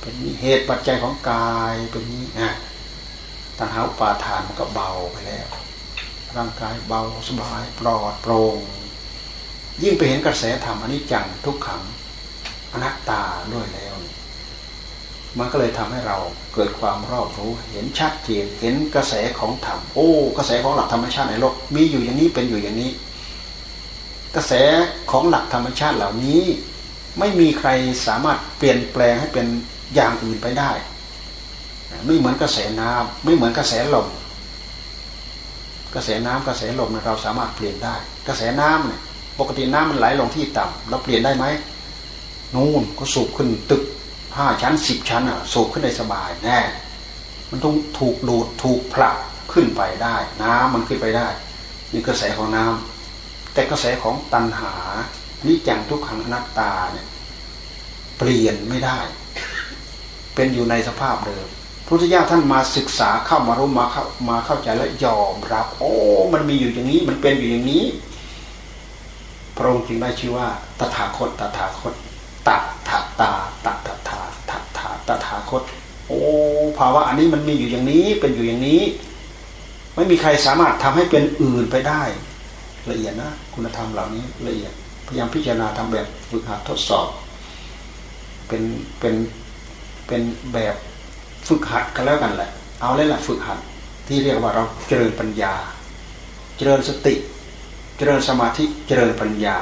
เป็นนี้เหตุปัจจัยของกายเป็นนี้นะตัณหาปาทานมันก็เบาไปแล้ว ร่างกายเบาสบายปลอดโปร่งยิ่งไปเห็นกระแสธรรมอนิจจังทุกขังอนัตตาด้วยแล้ว มันก็เลยทำให้เราเกิดความรอบรู้เห็นชัดเจนเห็นกระแสของธรรมโอ้ กระแสของหลักธรรมชาติในโลกมีอยู่อย่างนี้เป็นอยู่อย่างนี้ กระแสของหลักธรรมชาติเหล่านี้ ไม่มีใครสามารถเปลี่ยนแปลงให้เป็นอย่างอื่นไปได้ไม่เหมือนกระแสน้ำไม่เหมือนกระแสลมกระแสน้ำกระแสลมเราสามารถเปลี่ยนได้ กระแสน้ำเนี่ยปกติน้ำมันไหลลงที่ต่ำเราเปลี่ยนได้ไหมนู่นก็สูบขึ้นตึกห้าชั้นสิบชั้นอะ สูบขึ้นได้สบายแน่มันต้องถูกดูดถูกผลักขึ้นไปได้ น้ำมันขึ้นไปได้นี่กระแสของน้ำ แต่กระแสของตัณหานิจังทุกขังอนัตตาเนี่ยเปลี่ยนไม่ได้ เป็นอยู่ในสภาพเดิมพุทธิยาท่านมาศึกษาเข้ามารู้มาเข้ามาเข้าใจและยอมรับ โอ้ มันมีอยู่อย่างนี้ มันเป็นอยู่อย่างนี้ พระองค์จึงได้ชื่อว่าตถาคตตถาคตตัถาตาตัถาถาตัถาตถาคต โอ้ภาวะอันนี้มันมีอยู่อย่างนี้เป็นอยู่อย่างนี้ ไม่มีใครสามารถทำให้เป็นอื่นไปได้ ละเอียดนะ คุณธรรมเหล่านี้ละเอียด พยายามพิจารณาทำแบบฝึกหัดทดสอบ เป็นเป็นเป็นแบบฝึกหัดกันแล้วกันแหละ เอาเลยละฝึกหัดที่เรียกว่าเราเจริญปัญญา เจริญสติ เจริญสมาธิเจริญปัญญา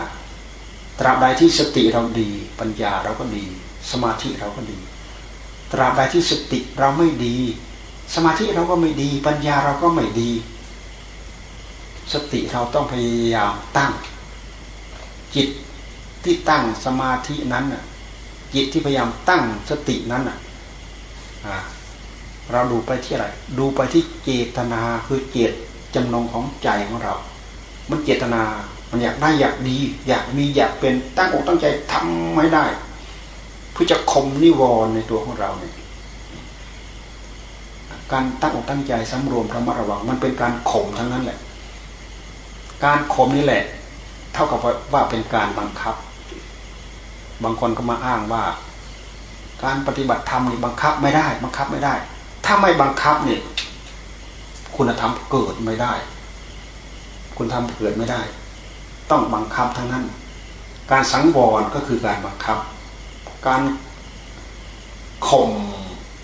ตราบใดที่สติเราดี ปัญญาเราก็ดี สมาธิเราก็ดี ตราบใดที่สติเราไม่ดี สมาธิเราก็ไม่ดี ปัญญาเราก็ไม่ดี สติเราต้องพยายามตั้ง จิตที่ตั้งสมาธินั้นน่ะ จิตที่พยายามตั้งสตินั้นน่ะเราดูไปที่อะไร ดูไปที่เจตนาคือเจตจำนงของใจของเรา มันเจตนา มันอยากได้อยากดี อยากมีอยากเป็นตั้งอกตั้งใจทำให้ได้เพื่อจะข่มนิวรณ์ในตัวของเราเนี่ยการตั้งอกตั้งใจสำรวมระมัดระวังมันเป็นการข่มทั้งนั้นแหละ การข่มนี่แหละ เท่ากับว่าเป็นการบังคับ บางคนก็มาอ้างว่า การปฏิบัติธรรมนี่บังคับไม่ได้ บังคับไม่ได้ ถ้าไม่บังคับเนี่ยคุณธรรมเกิดไม่ได้ คุณธรรมเกิดไม่ได้ ต้องบังคับทั้งนั้น การสังวรก็คือการบังคับ การข่ม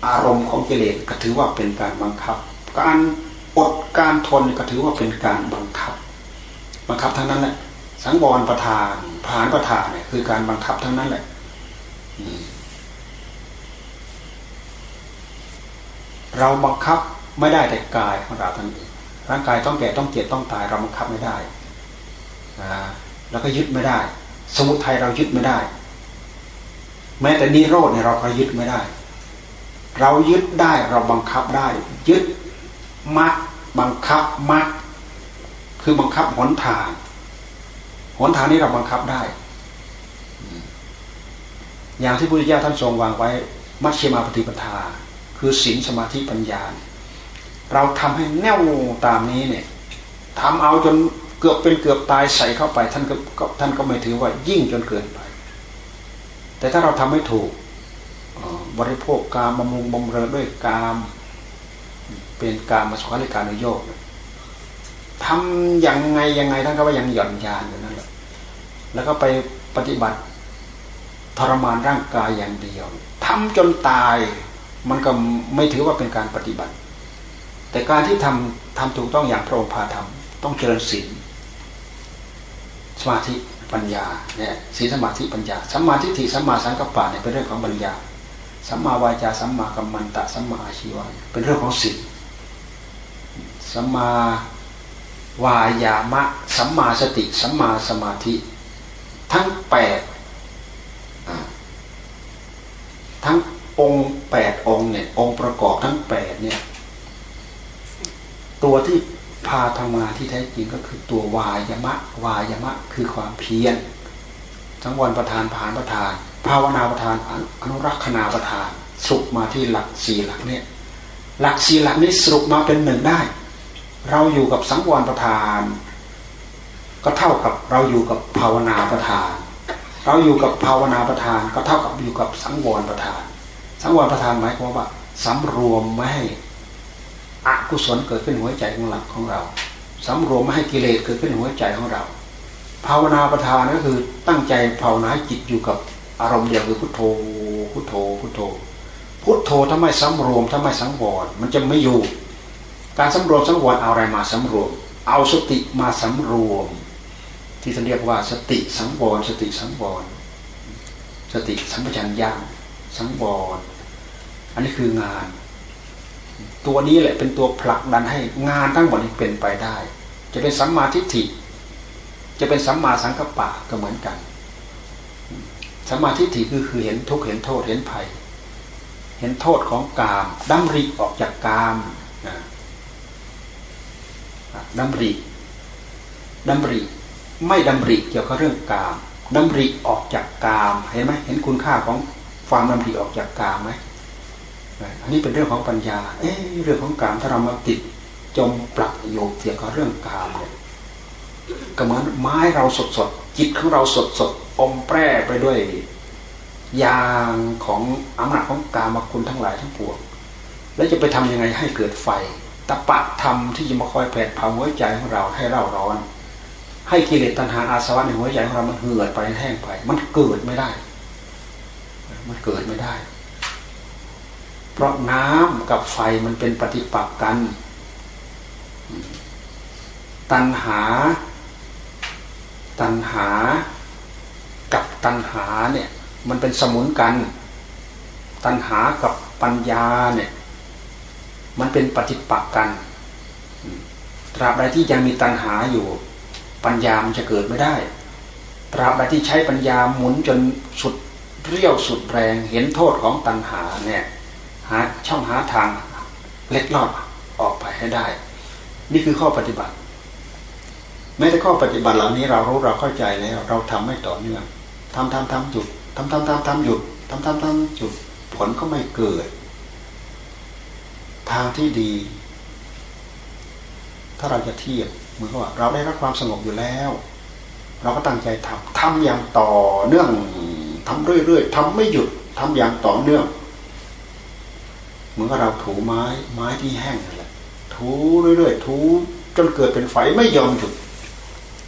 อารมณ์ของกิเลสก็ถือว่าเป็นการบังคับ การอดการทนก็ถือว่าเป็นการบังคับ บังคับทั้งนั้นแหละสังวรประธานผานประธานเนี่ยคือการบังคับทั้งนั้นแหละเราบังคับไม่ได้แต่กายของเราทั้งนี้ร่างกายต้องแก่ต้องเจ็บต้องตาย เราบังคับไม่ได้แล้วก็ยึดไม่ได้ สมุทัยเรายึดไม่ได้ แม้แต่นิโรธเนี่ยเราก็ยึดไม่ได้ เรายึดได้เราบังคับได้ ยึดมัดบังคับมัด คือบังคับหนทาง หนทางนี้เราบังคับได้ อย่างที่พระพุทธเจ้าท่านทรงวางไว้ มัชฌิมาปฏิปทา คือศีลสมาธิปัญญา เราทำให้แน่วตามนี้เนี่ยทำเอาจนเกือบเป็นเกือบตายใส่เข้าไป ท่านก็ท่านก็ไม่ถือว่ายิ่งจนเกินไป แต่ถ้าเราทำให้ถูกบริโภคกามบำรุงบำเรอด้วยกาม เป็นกามมาสุขาริการนโยก ทำอย่างไงยังไงท่านก็ว่ายังหย่อนยานอยู่นั่นแหละแล้วก็ไปปฏิบัติทรมานร่างกายอย่างเดียวทำจนตายมันก็ไม่ถือว่าเป็นการปฏิบัติ แต่การที่ทำทำถูกต้องอย่างพระองค์พาทำต้องเจริญศีลสมาธิปัญญาเนี่ยศีลสมาธิปัญญาสัมมาทิฏฐิสัมมาสังกัปปะเนี่ยเป็นเรื่องของปัญญาสัมมาวาจาสัมมากัมมันตะสัมมาอาชีวะเป็นเรื่องของศีลสัมมา วายามะ สัมมาสติ สัมมาสมาธิ ทั้งแปดทั้งองค์แปดองค์เนี่ย องค์ประกอบทั้งแปดเนี่ย ตัวที่พาทำงานที่แท้จริงก็คือตัววายมะ วายมะ คือความเพียรทั้งวันประธานผานประธาน ภาวนาประธานอนุรักษณาประธานสุกมาที่หลักสี่หลักเนี่ย หลักสี่หลักนี้สรุปมาเป็นหนึ่งได้ เราอยู่กับสังวรประธาน ก็เท่ากับเราอยู่กับภาวนาประธาน เราอยู่กับภาวนาประธาน ก็เท่ากับอยู่กับสังวรประธาน สังวรประธานหมายความว่าสำรวมไม่ให้อกุศลเกิดขึ้นหัวใจของหลักของเราสำรวมไม่ให้กิเลสเกิดขึ้นหัวใจของเรา ภาวนาประธานก็คือตั้งใจภาวนาจิตอยู่กับอารมณ์เดียวคือพุทโธพุทโธพุทโธพุทโธถ้าไม่สำรวมถ้าไม่สังวรมันจะไม่อยู่ การสำรวมสังวรเอาอะไรมาสำรวม เอาสติมาสำรวม ที่ท่านเรียกว่าสติสังวรสติสังวรสติสัมปชัญญะสังวรอันนี้คืองาน ตัวนี้แหละเป็นตัวผลักดันให้งานทั้งหมดนี้เป็นไปได้ จะเป็นสัมมาทิฏฐิจะเป็นสัมมาสังกัปปะก็เหมือนกันสัมมาทิฏฐิคือคือเห็นทุกข์เห็นโทษเห็นภัย เห็นโทษของกามดำริออกจากกาม ดำริดำริ ไม่ดำริเกี่ยวกับเรื่องกามดำริออกจากกามเห็นไหมเห็นคุณค่าของความดำริออกจากกามไหมอันนี้เป็นเรื่องของปัญญา เอ๊เรื่องของกามถ้าเรามาติดจมปลักโยกเกี่ยวกับเรื่องกามเนี่ยก็เหมือนไม้เราสดสดจิตของเราสดสดอมแปรไปด้วยยางของอำนาจของกามคุณทั้งหลายทั้งปวงแล้วจะไปทํำยังไงให้เกิดไฟ ตะปะธรรมที่จะมาคอยแผดเผาหัวใจของเราให้เราร้อน ให้กิเลสตัณหาอาสวะในหัวใจของเรามันเหือดไปแห้งไป มันเกิดไม่ได้ มันเกิดไม่ได้ เพราะน้ำกับไฟมันเป็นปฏิปักษ์กัน ตัณหา ตัณหา กับตัณหาเนี่ย มันเป็นสมุนกัน ตัณหากับปัญญาเนี่ย มันเป็นปฏิปักษ์กันตราบใดที่ยังมีตัณหาอยู่ ปัญญามันจะเกิดไม่ได้ ตราบใดที่ใช้ปัญญาหมุนจนสุดเรี่ยวสุดแรงเห็นโทษของตัณหาเนี่ยหาช่องหาทางเล็ดลอดออกไปให้ได้ นี่คือข้อปฏิบัติแม้แต่ข้อปฏิบัติเหล่านี้เรารู้เราเข้าใจแล้ว เราทำไม่ต่อเนื่องทำทำทำจุดทำทำทำทำหยุดทำทำทำหยุดผลก็ไม่เกิด ทางที่ดี ถ้าเราจะเทียบเหมือนกับว่าเราได้รับความสงบอยู่แล้ว เราก็ตั้งใจทำทำอย่างต่อเนื่องทำเรื่อยๆทำไม่หยุดทำอย่างต่อเนื่อง เหมือนกับเราถูไม้ไม้ที่แห้งนั่นแหละถูเรื่อยๆถูจนเกิดเป็นไฟไม่ยอมหยุด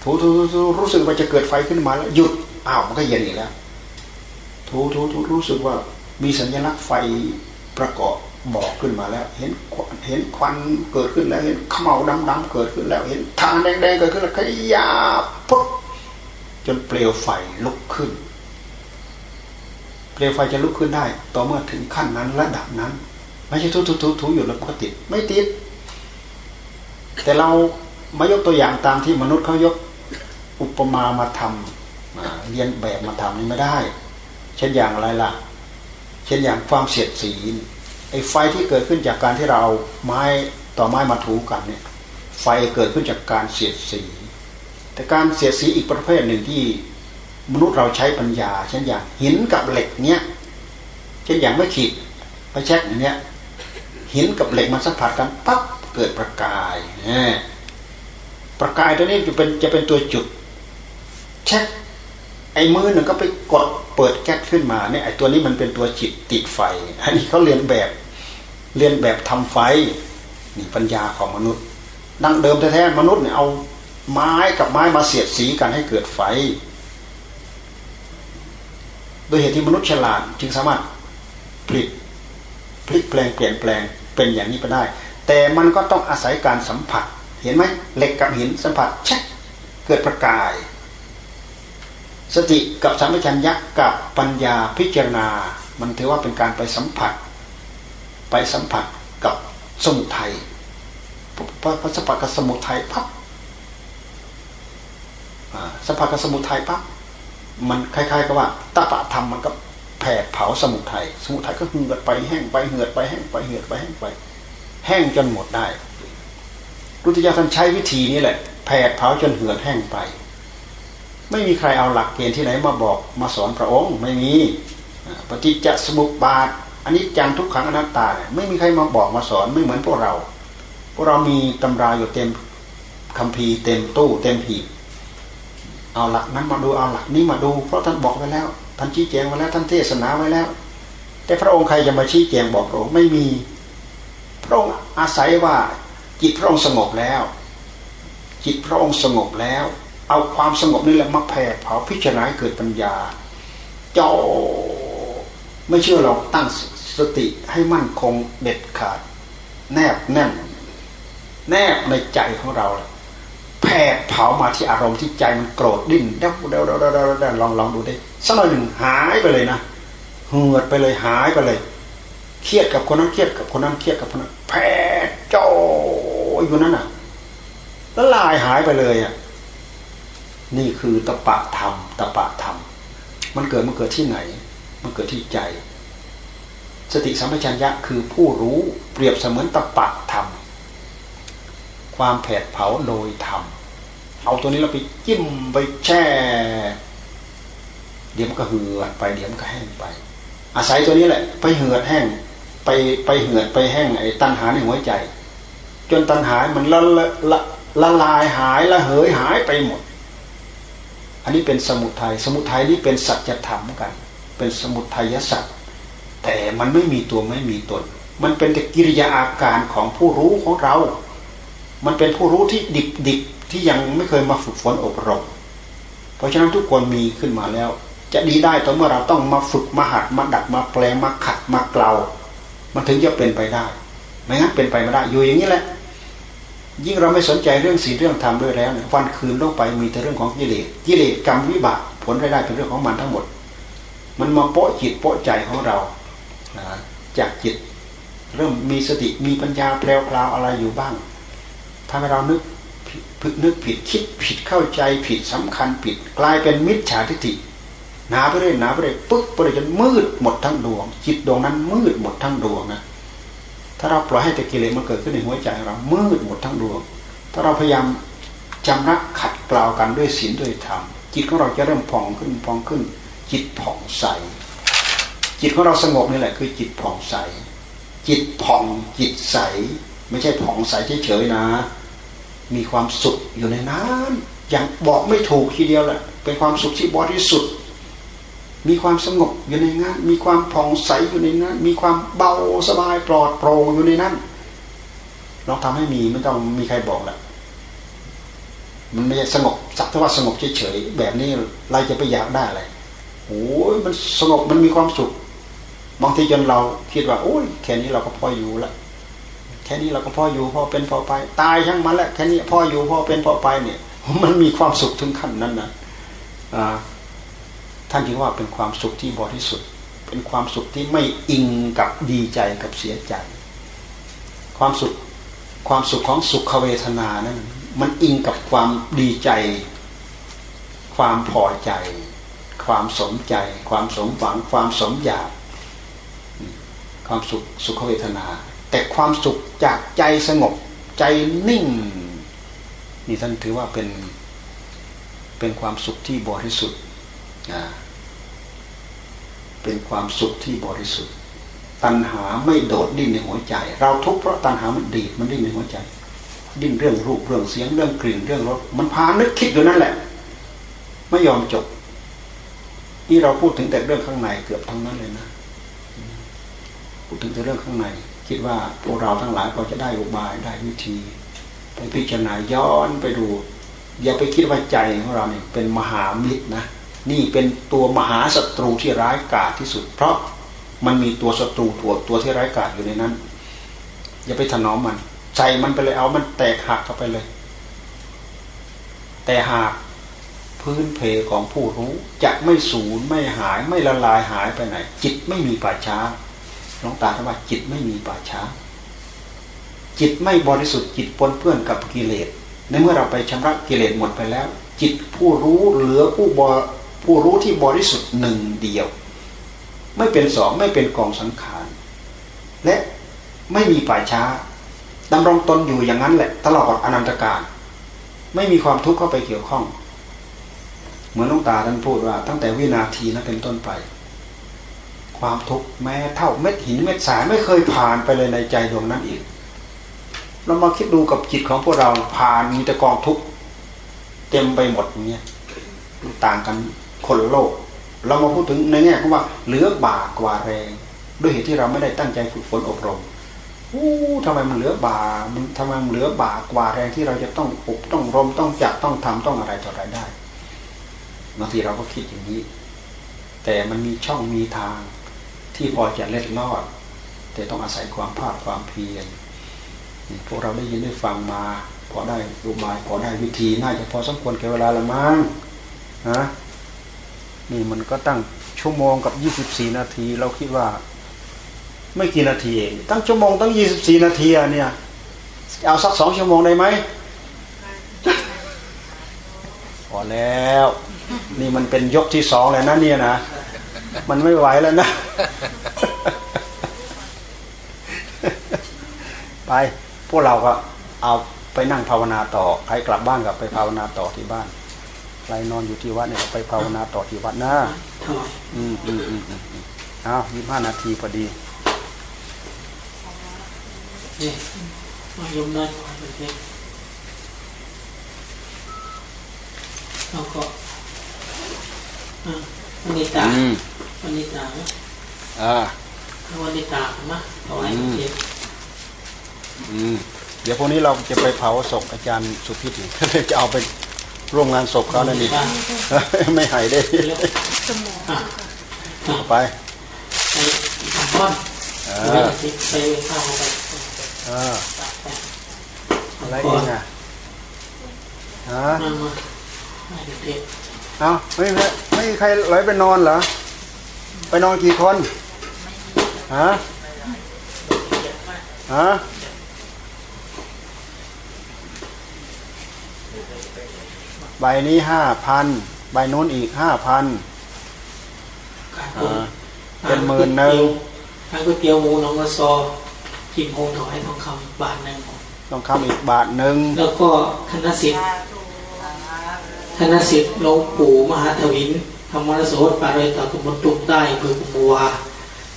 ถูถูถูรู้สึกว่าจะเกิดไฟขึ้นมาแล้วหยุดอ้าวมันก็เย็นอีกแล้วถูถูถูรู้สึกว่ามีสัญลักษณ์ไฟประกอบ บอกขึ้นมาแล้ว เห็นเห็นควันเกิดขึ้นแล้วเห็นขมเหลาดำๆเกิดขึ้นแล้ว เห็นทางแดงๆเกิดขึ้นแล้วขยับปุ๊บจนเปลวไฟลุกขึ้น เปลวไฟจะลุกขึ้นได้ ต่อเมื่อถึงขั้นนั้นระดับนั้น ไม่ใช่ทุทุทุทุอยู่แล้วปกติไม่ติด แต่เรามายกตัวอย่างตามที่มนุษย์เขายกอุปมามาทำเรียนแบบมาทำนี่ไม่ได้ เช่นอย่างอะไรล่ะ เช่นอย่างความเสียดสี ไอ้ไฟที่เกิดขึ้นจากการที่เราเอาไม้ต่อไม้มาถูกันเนี่ย ไฟเกิดขึ้นจากการเสียดสี แต่การเสียดสีอีกประเภทหนึ่งที่มนุษย์เราใช้ปัญญา เช่นอย่างหินกับเหล็กเนี้ยเช่นอย่างไม่ขีดไปเช็คอย่างเนี้ยหินกับเหล็กมันสัมผัสกันปั๊บเกิดประกาย ประกายตัวนี้จะเป็นจะเป็นตัวจุดเช็ค ไอ้มือหนึ่งก็ไปกดเปิดแก๊สขึ้นมาเนี่ยไอ้ตัวนี้มันเป็นตัวจิตติดไฟอันนี้เขาเรียนแบบเรียนแบบทำไฟนี่ปัญญาของมนุษย์ ดั้งเดิมแท้ๆมนุษย์เนี่ยเอาไม้กับไม้มาเสียดสีกันให้เกิดไฟ โดยเหตุที่มนุษย์ฉลาดจึงสามารถผลิตพลิกแปลงเปลี่ยนแปลงเป็นอย่างนี้ไปได้ แต่มันก็ต้องอาศัยการสัมผัส เห็นไหมเหล็กกับหินสัมผัสเช็คเกิดประกาย สติกับสัมปชัญญะกับปัญญาพิจารณา มันถือว่าเป็นการไปสัมผัส ไปสัมผัสกับสมุทัยพอสัมผัสกับสมุทัยปั๊บสัมผัสกับสมุทัยปั๊บมันคล้ายๆกับว่าตปะธรรมมันก็แผดเผาสมุทัยสมุทัยก็เหือดไปแห้งไปเหือดไปแห้งไปเหือดไปแห้งไป แห้งจนหมดได้รุติยาท่านใช้วิธีนี้แหละแผดเผาจนเหือดแห้งไป ไม่มีใครเอาหลักเกณฑ์ที่ไหนมาบอกมาสอนพระองค์ไม่มีปฏิจจสมุปบาทอันนี้จังทุกขังอนัตตานี่ไม่มีใครมาบอกมาสอนไม่เหมือนพวกเรา พวกเรามีตำราอยู่เต็มคัมภีร์เต็มตู้เต็มหีบเอาหลักนั้นมาดูเอาหลักนี้มาดู เพราะท่านบอกไว้แล้วท่านชี้แจงไว้แล้วท่านเทศนาไว้แล้ว แต่พระองค์ใครจะมาชี้แจงบอกพระองค์ไม่มี พระองค์อาศัยว่าจิตพระองค์สงบแล้ว จิตพระองค์สงบแล้ว เอาความสงบนี่แหละมาแผ่เผาพิจารณาเกิดปัญญา เจ้าไม่เชื่อเราตั้งสติให้มั่นคงเด็ดขาด แนบแน่นแนบในใจของเราแผดเผามาที่อารมณ์ที่ใจมันโกรธดิ้นเดาเดาเดาเดาเดาลองลองดูได้สักหน่อยหนึ่งหายไปเลยนะเหือดไปเลยหายไปเลย เครียดกับคนนั้นเครียดกับคนนั้นเครียดกับคนนั้นแผดโจอยู่นั่นน่ะแล้วลายหายไปเลยอะ นี่คือตะปะธรรมตะปะธรรม มันเกิดมันเกิดที่ไหน มันเกิดที่ใจ สติสัมปชัญญะคือผู้รู้เปรียบเสมือนตะปะธรรม ความแผดเผาโดยธรรม เอาตัวนี้เราไปจิ้มไปแช่ เดี๋ยวมันก็เหือดไปเดี๋ยวมันก็แห้งไป อาศัยตัวนี้แหละ ไปเหือดแห้ง ไปไปเหือดไปแห้งไอ้ตัณหาในหัวใจ จนตัณหามันละละละละลายหายละเหยหายไปหมด อันนี้เป็นสมุทยัยสมุทัยนี้เป็นสัจธรรมกัน เป็นสมุทัยสัจแต่มันไม่มีตัวไม่มีตน มันเป็นแต่กิริยาอาการของผู้รู้ของเรา มันเป็นผู้รู้ที่ดิบดิบที่ยังไม่เคยมาฝึกฝนอบรม เพราะฉะนั้นทุกคนมีขึ้นมาแล้ว จะดีได้ต่อเมื่อเราต้องมาฝึกมาหัดมาดัดมาแปลมาขัดมาเกลามันถึงจะเป็นไปได้ ไม่งั้นเป็นไปไม่ได้อยู่อย่างนี้แหละ ยิ่งเราไม่สนใจเรื่องศีลเรื่องธรรมด้วยแล้วเนี่ยวันคืนลงไปมีแต่เรื่องของกิเลสกิเลสกรรมวิบากผลรายได้เป็นเรื่องของมันทั้งหมด มันมาโปะจิตโปะใจของเราจากจิต เริ่มมีสติมีปัญญาแปลวๆอะไรอยู่บ้างทำให้เรานึกพึกนึกผิดคิดผิดเข้าใจผิดสำคัญผิด กลายเป็นมิจฉาทิฏฐิหนาไปเรื่อยหนาไปเรื่อยปึ๊กไปเรื่อยจนมืดหมดทั้งดวง จิตดวงนั้นมืดหมดทั้งดวงนะ ถ้าเราปล่อยให้แต่กิเลสมันเกิดขึ้นในหัวใจเรามืดหมดทั้งดวง ถ้าเราพยายามจำรักขัดเกล่ากันด้วยศีลด้วยธรรมจิตของเราจะเริ่มผ่องขึ้นผ่องขึ้น จิตผ่องใส จิตของเราสงบนี่แหละคือจิตผ่องใส จิตผ่องจิตใส ไม่ใช่ผ่องใสเฉยๆนะ มีความสุขอยู่ในนั้นอย่างบอกไม่ถูกทีเดียวแหละเป็นความสุขที่บริสุทธิ์ มีความสงบอยู่ในนั้น มีความผ่องใสอยู่ในนั้น มีความเบาสบายปลอดโปร่งอยู่ในนั้นเราทำให้มีไม่ต้องมีใครบอกแหละมันไม่ใช่สงบสักแต่ว่าสงบเฉยๆแบบนี้เราจะไปอยากได้อะไรโอ้ยมันสงบมันมีความสุขบางทีจนเราคิดว่าโอ้ยแค่นี้เราก็พออยู่แล้วแค่นี้เราก็พออยู่พอเป็นพอไปตายช่างมันแหละแค่นี้พออยู่พอเป็นพอไปเนี่ย มันมีความสุขถึงขั้นนั้นนะอ่า ท่านจึงว่าเป็นความสุขที่บริสุทธิ์ เป็นความสุขที่ไม่อิงกับดีใจกับเสียใจ ความสุขความสุขของสุขเวทนานั้นมันอิงกับความดีใจ ความพอใจ ความสมใจ ความสมหวัง ความสมอยาก ความสุขสุขเวทนา แต่ความสุขจากใจสงบใจนิ่ง นี่ท่านถือว่าเป็นเป็นความสุขที่บริสุทธิ์ เป็นความสุขที่บริสุทธิ์ ตัณหาไม่โดดดิ้นในหัวใจ เราทุกข์เพราะตัณหามันดีดมันดิ้นในหัวใจ ดิ้นเรื่องรูปเรื่องเสียงเรื่องกลิ่นเรื่องรสมันพานึกคิดอยู่นั่นแหละ ไม่ยอมจบ นี่เราพูดถึงแต่เรื่องข้างในเกือบทั้งนั้นเลยนะพูดถึงแต่เรื่องข้างใน คิดว่าพวกเราทั้งหลายก็จะได้อุบายได้วิธีไปพิจารณาย้อนไปดู อย่าไปคิดว่าใจของเราเนี่ยเป็นมหามิตรนะ นี่เป็นตัวมหาศัตรูที่ร้ายกาจที่สุด เพราะมันมีตัวศัตรูตัวตัวที่ร้ายกาจอยู่ในนั้น อย่าไปถนอมมันใจมันไปเลยเอามันแตกหักเข้าไปเลย แต่หากพื้นเพของผู้รู้จะไม่สูญไม่หายไม่ละลายหายไปไหน จิตไม่มีป่าช้าหลวงตาท่านว่าจิตไม่มีป่าช้า จิตไม่บริสุทธิ์จิตปนเปื้อนกับกิเลสในเมื่อเราไปชำระกิเลสหมดไปแล้ว จิตผู้รู้เหลือผู้บ ผู้รู้ที่บริสุทธิ์หนึ่งเดียว ไม่เป็นสองไม่เป็นกองสังขาร และไม่มีป่าช้าดำรงตนอยู่อย่างนั้นแหละ ตลอดอนันตกาลไม่มีความทุกข์เข้าไปเกี่ยวข้อง เหมือนลุงตาท่านพูดว่า ตั้งแต่วินาทีนั้นเป็นต้นไป ความทุกข์แม้เท่าเม็ดหินเม็ดสายไม่เคยผ่านไปเลยในใจดวงนั้นอีกเรามาคิดดูกับจิตของพวกเราผ่านมีแต่กองทุกข์เต็มไปหมดอย่างเงี้ยต่างกัน คนโลก เรามาพูดถึงในแง่ของว่าเหลือบากกว่าแรง ด้วยเหตุที่เราไม่ได้ตั้งใจฝึกฝนอบรมอู้ทำไมมันเหลือบามันทำไมมันเหลือบากว่าแรงที่เราจะต้องอบต้องรมต้องจับต้องทำต้องอะไรต่ออะไรได้บางทีเราก็คิดอย่างนี้ แต่มันมีช่องมีทางที่พอจะเล็ดลอด แต่ต้องอาศัยความภาคความเพียรพวกเราได้ยินได้ฟังมา พอได้รูบายพอได้วิธีน่าจะพอสมควรแก่เวลาละมั้งนะ นี่มันก็ตั้งชั่วโมงกับยี่สิบสี่นาที เราคิดว่า ไม่กี่นาทีเองตั้งชั่วโมงตั้งยี่สิบสี่นาทีอะเนี่ย เอาสักสองชั่วโมงได้ไหมพอแล้ว นี่มันเป็นยกที่สองแล้วนะเนี่ยนะมันไม่ไหวแล้วนะ ไปพวกเราก็เอาไปนั่งภาวนาต่อ ใครกลับบ้านก็ไปภาวนาต่อที่บ้าน ใครนอนอยู่ที่วัดเนี่ยไปภาวนาต่อที่วัดนะอืมอืมอืมอืมเอายี่ห้านาทีพอดีนี่มาโยมได้ก่อนเลยเนี่ยแล้วก็อ่าวันนี้ตาอืมวันนี้ตาอ่าวันนี้ตามาเอาไว้เก็บอืมเดี๋ยวพรุ่งนี้เราจะไปเผาศพอาจารย์สุพิษอีกจะเอาไป ร่วมงานศพเขาแล้วนี่ไม่หายได้อะเอาไปไปทำก้อนอ่ไปาไปเข้าไปอ่าอะไรอีกอะฮะมามาให้เด็กเอาไม่ไม่ไม่มีใครไหลไปนอนเหรอ ไปนอนกี่คนฮะฮะ ใบนี้ห้าพันใบนู้นอีกห้าพันๆการอ่าเป็นหมื่นหนึ่งทานก๋วยเตี๋ยวหมูหนองกระซอกิมโฮงถวายทองคำบาทหนึ่งต้องคำอีกบาทหนึ่งแล้วก็คณะสิทธิ์คณะสิทธิ์หลวงปู่มหาทวินธรรมรสโสดปาเรตะกุมตุกใต้เพื่อกุมบัว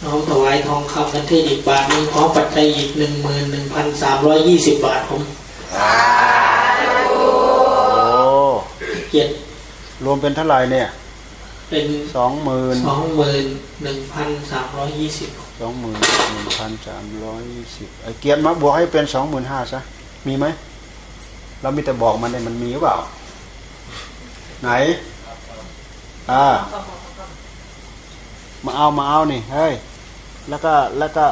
น้องถวายทองคำกันเทศอีกบาทหนึงพร้อมปัจจัยอีกหนึ่งหมื่นหนึ่งพันสามร้อยยี่สิบบาทผมโอ้ เกียรติรวมเป็นเท่าไหร่เนี่ย เป็นสองหมื่นสองหมื่นหนึ่งพันสามร้อยยี่สิบสองหมื่นหนึ่งพันสามร้อยสิบไอเกียรติมาบวกให้เป็นสองหมื่นห้าซะมีไหมเรามีแต่บอกมันเลยมันมีหรือเปล่า ไหน อ่า มาเอามาเอานี่เฮ้ยแล้วก็แล้วก็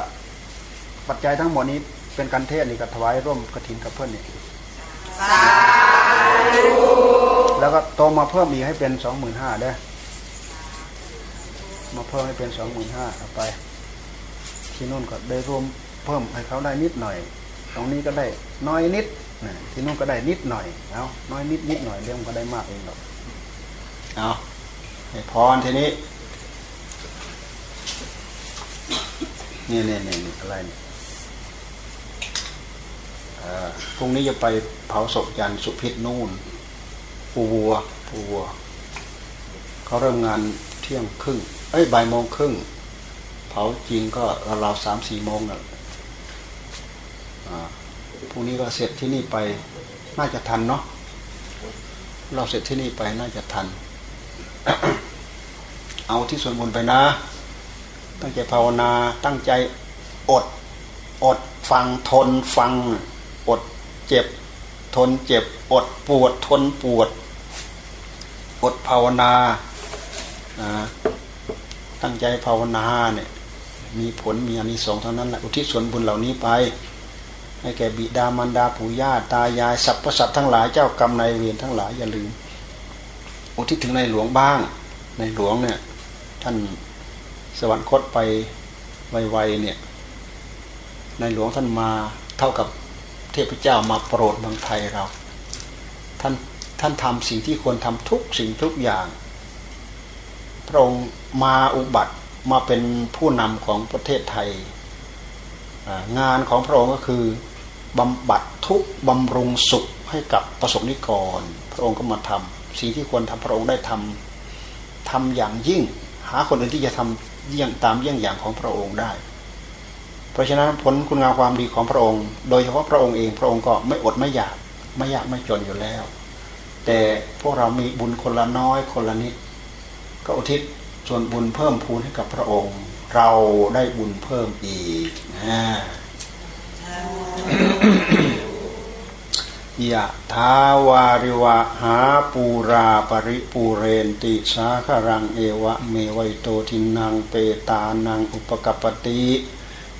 ปัจจัยทั้งหมดนี้เป็นการเทศนี่ก็ถวายร่วมกระถินกับเพื่อนนี่ แล้วก็โตมาเพิ่มอีกให้เป็นสองหมื่นห้าได้อมาเพิ่มให้เป็นสองหมื่นห้าเอาไป ที่นู่นก็ได้รวมเพิ่มให้เขาได้นิดหน่อย ตรงนี้ก็ได้น้อยนิดนะที่นู่นก็ได้นิดหน่อยเอาน้อยนิดนิดหน่อยเดี๋ยวมันก็ได้มากเองหรอกเอาให้พรทีนี้นี่นี่นี่อะไรเนี่ย พรุ่งนี้จะไปเผาศพยันสุพิษนู่นปูวัวปูวัวเขาเริ่มงานเที่ยงครึ่ง เอ้ยบ่ายโมงครึ่ง เผาจริงก็ราวๆสามสี่โมงน่ะอ่าพรุ่งนี้ก็เสร็จที่นี่ไปน่าจะทันเนาะ เราเสร็จที่นี่ไปน่าจะทัน เอาที่ส่วนบุญไปนะ ตั้งใจภาวนา ตั้งใจอด อดฟังทนฟัง อดเจ็บ ทนเจ็บ อดปวด ทนปวด อดภาวนาอ่าตั้งใจภาวนาเนี่ย มีผลมีอานิสงส์เท่านั้นแหละอุทิศส่วนบุญเหล่านี้ไป ให้แก่บิดามารดาปู่ย่าตายายสรรพสัตว์ทั้งหลายเจ้ากรรมนายเวรทั้งหลายอย่าลืม อุทิศถึงในหลวงบ้าง ในหลวงเนี่ย ท่านสวรรคตไปไวๆเนี่ย ในหลวงท่านมาเท่ากับ เทพเจ้ามาโปรดเมืองไทยเรา ท่านท่านทำสิ่งที่ควรทำทุกสิ่งทุกอย่าง พระองค์มาอุบัติมาเป็นผู้นำของประเทศไทย งานของพระองค์ก็คือบำบัดทุกบำรุงสุขให้กับประสบนิกร พระองค์ก็มาทำสิ่งที่ควรทำพระองค์ได้ทำทำอย่างยิ่ง หาคนอื่นที่จะทำเยี่ยงตามเยี่ยงอย่างของพระองค์ได้ เพราะฉะนั้นผลคุณงามความดีของพระองค์ โดยเฉพาะพระองค์เอง พระองค์ก็ไม่อดไม่อยากไม่ยากไม่จนอยู่แล้ว แต่พวกเรามีบุญคนละน้อยคนละนิด ก็อุทิศส่วนบุญเพิ่มพูนให้กับพระองค์ เราได้บุญเพิ่มอีกนะยะทาวาริวะหาปูราปริปูเรนติสาคารังเอวะเมวัยโตทินังเปตานังอุปกปติ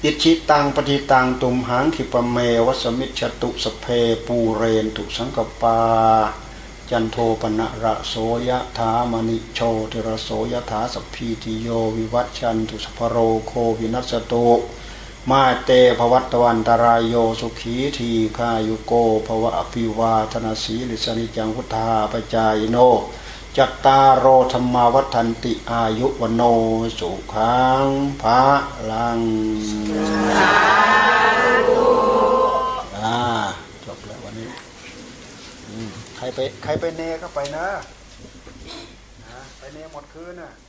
อิชิตังปฏิตังตุมหังขิปเมวัสมิจฉตุสเพปูเรนตุสังกปา จันโทปนะระโสยะถามณิโชติระโสยะถาสพพีติโยวิวัชชันตุสพโรโควินัสตุมาเตภวัตวันตรายโยสุขีทีคายุโกภวะอภิวาธนาสีลิสนิจังพุทธาปจายโน จัตตารโรธรรมาวัฏันติอายุวโนสุขังภาลังอ่าจบแล้ววันนี้อืมใครไปใครไปเนก็ไปนะนะไปเนหมดคืนน่ะแต่ไม่ใช่เนยาวนะ